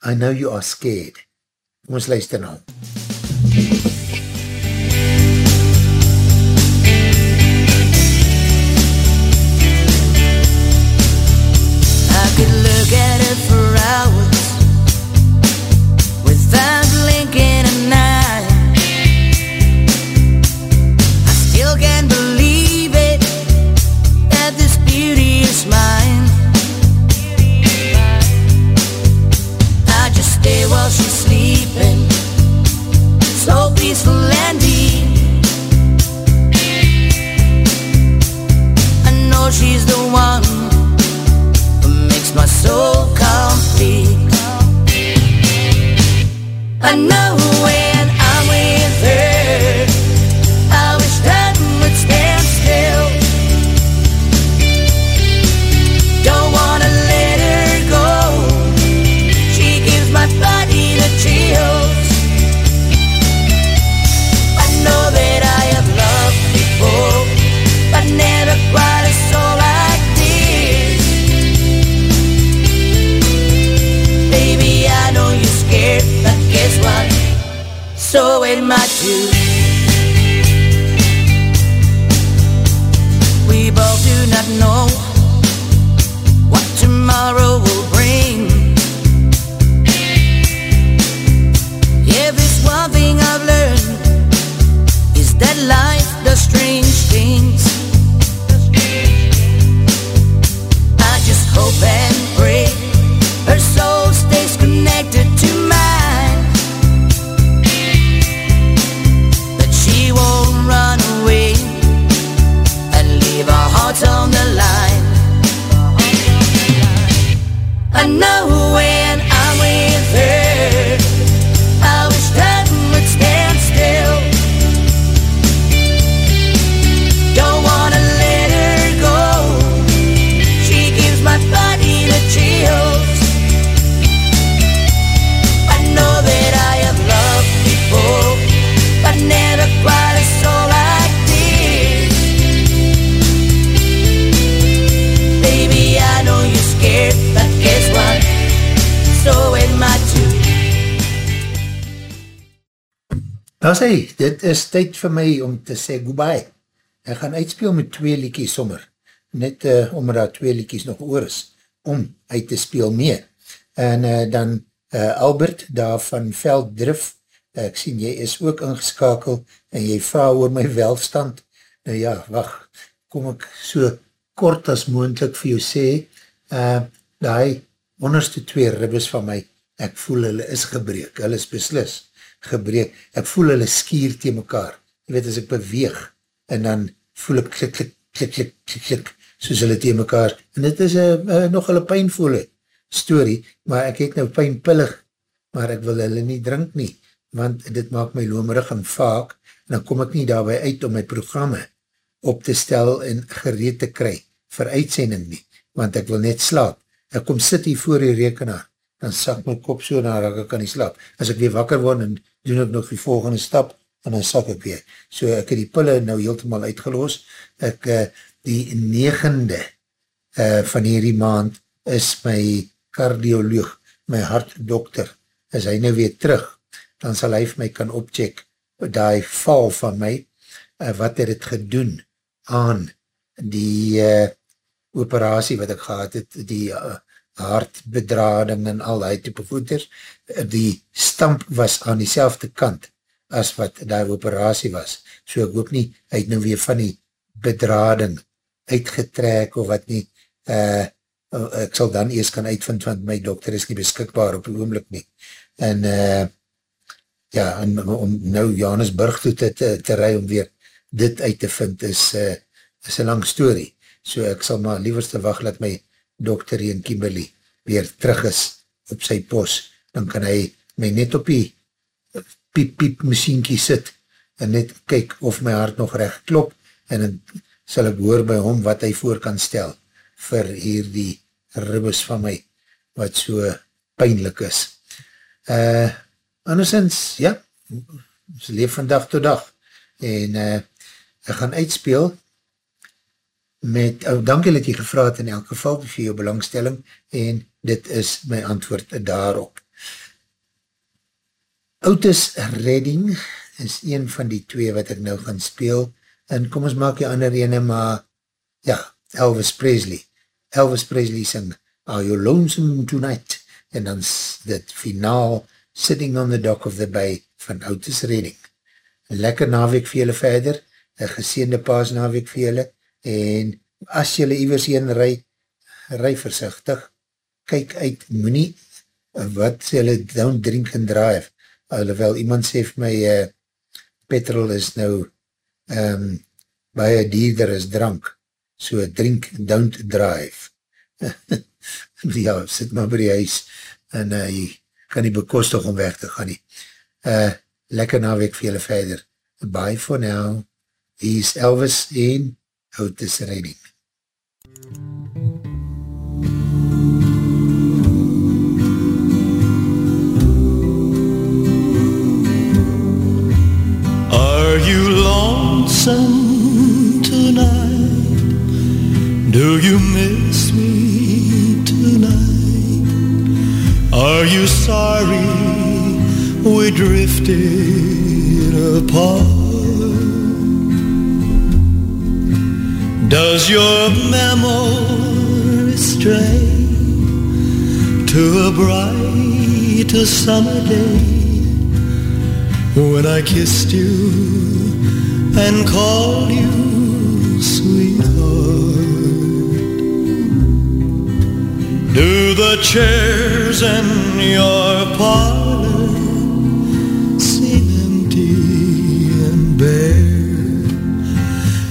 I know you are scared. Kom ons luister nou. I could look at it for hours peaceful and deep. I know she's the one who makes my soul complete. I know when I too. Nou sê, dit is tyd vir my om te sê goodbye. Ek gaan uitspeel met twee liekies sommer, net uh, omdat daar twee liekies nog oor is, om uit te speel mee. En uh, dan uh, Albert, daar van Velddrif, ek sien jy is ook ingeskakel, en jy vraag oor my welstand. Nou ja, wacht, kom ek so kort as moendlik vir jou sê, uh, die onderste twee ribbes van my, ek voel hulle is gebreek, hulle is beslis gebreek, ek voel hulle skier tegen mekaar, jy weet as ek beweeg, en dan voel ek klik, klik, klik, klik, klik, klik, soos hulle tegen mekaar, en dit is uh, uh, nog hulle pijnvoele story, maar ek het nou pijnpillig, maar ek wil hulle nie drink nie, want dit maak my lomerig en vaak, en dan kom ek nie daarby uit om my programme op te stel en gereed te kry, vir uitsending nie, want ek wil net slaap, ek kom sit hier voor die rekenaar, dan sak my kop so na, dat ek kan nie slaap, as ek weer wakker word, en doen ek nog die volgende stap, en dan sak ek weer, so ek het die pille nou heeltemaal uitgeloos, ek, uh, die negende uh, van hierdie maand, is my kardioloog, my hartdokter, is hy nou weer terug, dan sal hy vir my kan opcheck, die val van my, uh, wat het het gedoen, aan die uh, operatie wat ek gehad het, die uh, hartbedrading en al die type voeters, die stamp was aan die kant as wat die operatie was. So ek hoop nie, hy het nou weer van die bedrading uitgetrek of wat nie, uh, ek sal dan eers kan uitvind, want my dokter is nie beskikbaar op die oomlik nie. En uh, ja, en om nou Johannesburg toe te, te, te rij om weer dit uit te vind is, uh, is een lang story. So ek sal maar lieverste wacht dat my dokter Ian Kimberley weer terug is op sy pos. Dan kan hy my net op die piep piep machienkie sit en net kyk of my hart nog recht klop en dan sal ek hoor by hom wat hy voor kan stel vir hier die ribbes van my wat so pijnlik is. Uh, andersens, ja, ons leef van dag tot dag en uh, ek gaan uitspeel met, oh, dankie dat jy gevraad in elk geval vir jou belangstelling en dit is my antwoord daarop. Otis Redding is een van die twee wat ek nou gaan speel en kom ons maak die ander ene maar ja, Elvis Presley Elvis Presley sing Are You Lonesome Tonight en dan dit finaal Sitting on the Dock of the Bay van Otis Redding. Lekker naweek vir julle verder, een geseende paas naweek vir julle en as julle iwers heen rij, rij versichtig, kyk uit, moet nie wat julle don't drink and drive, alhoewel iemand sê vir my uh, petrol is nou um, baie dierder as drank, so drink, don't drive. ja, sit maar by die huis en uh, jy kan nie bekostig om weg te gaan nie. Uh, lekker naweek vir julle verder. Bye for now. Hier is Elvis en Otis Redding. Are you lonesome tonight? Do you miss me tonight? Are you sorry we drifted apart? Does your memory stray to a bright summer day? when I kissed you and called you sweetheart. Do the chairs in your parlor seem empty and bare?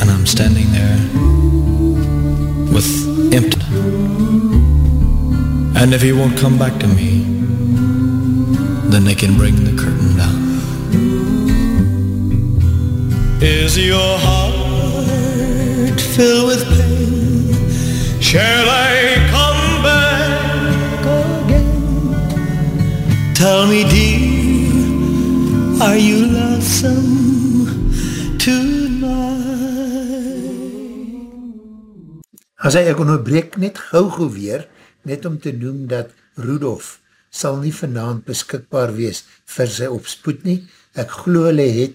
and I'm standing there with empty. And if he won't come back to me, then they can bring the curtain down. Is your heart filled with pain? Shall I come back again? Tell me, dear, are you lonesome Hy ek onderbreek net gauw gauw weer, net om te noem dat Rudolf sal nie vanavond beskikbaar wees vir sy opspoed nie. Ek glo hulle het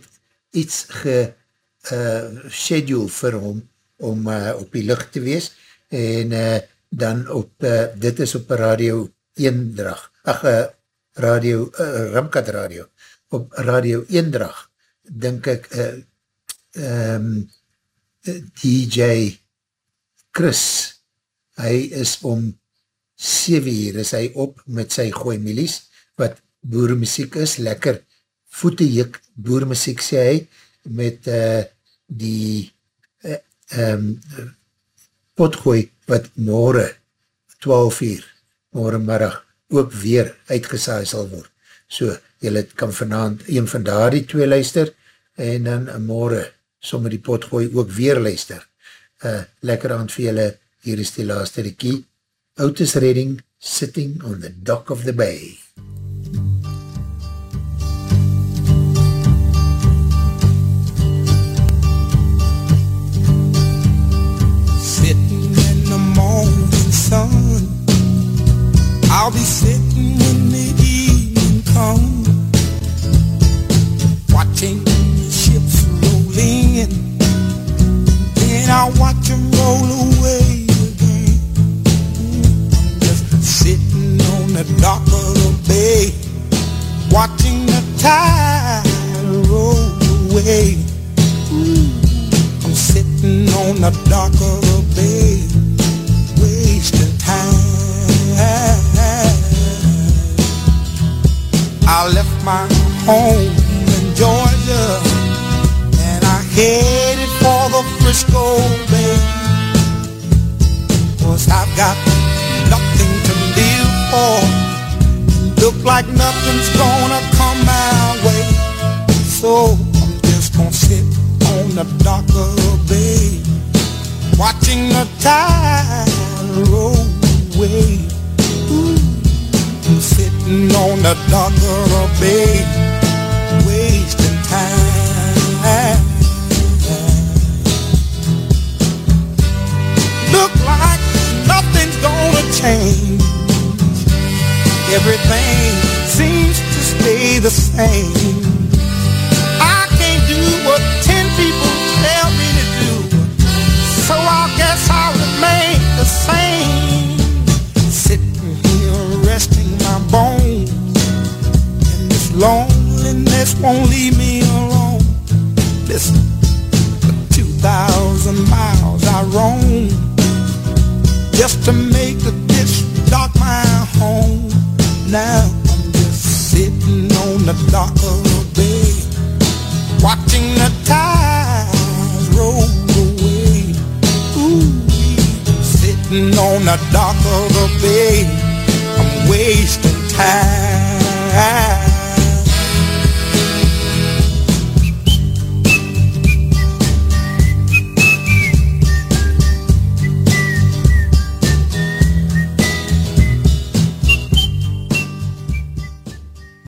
iets ge-schedule uh, vir hom om uh, op die licht te wees en uh, dan op, uh, dit is op radio eendrag, ach, uh, radio, uh, Ramkat radio, op Radio Eendrag, denk ek, uh, um, DJ Chris, hy is om 7 uur is hy op met sy gooi milies, wat boermuziek is, lekker voetejik boermuziek sê hy, met uh, die uh, um, potgooi wat morgen 12 uur, morgen middag, ook weer uitgesaai sal word. So, jylle kan vanavond een van daar die twee luister, en dan morgen sommer die potgooi ook weer luister. Uh, lekker aan vir jylle, hier is die laaste rekie, Otis Redding, Sitting on the Dock of the Bay. Sitting in the morning sun. I'll be sitting when the evening comes Watching the ships rolling in Roll away again. I'm just sitting on the dock of the bay Watching the tide roll away. I'm sitting on the dock of the bay, wasting time. I left my home in Georgia headed for the Frisco Bay. Cause I've got nothing to live for. Look like nothing's gonna come my way. So I'm just gonna sit on the dock of the bay, watching the tide roll away. Ooh, I'm sitting on the dock of the bay, Look like nothing's gonna change. Everything seems to stay the same. I can't do what ten people tell me to do. So I guess I'll remain the same. Sitting here resting my bones. And this loneliness won't leave me alone. Listen, for 2,000 miles I roam just to make the dark my home. Now I'm just sitting on the dock of the bay, watching the tide roll away. Ooh, sitting on the dock of the bay, I'm wasting time.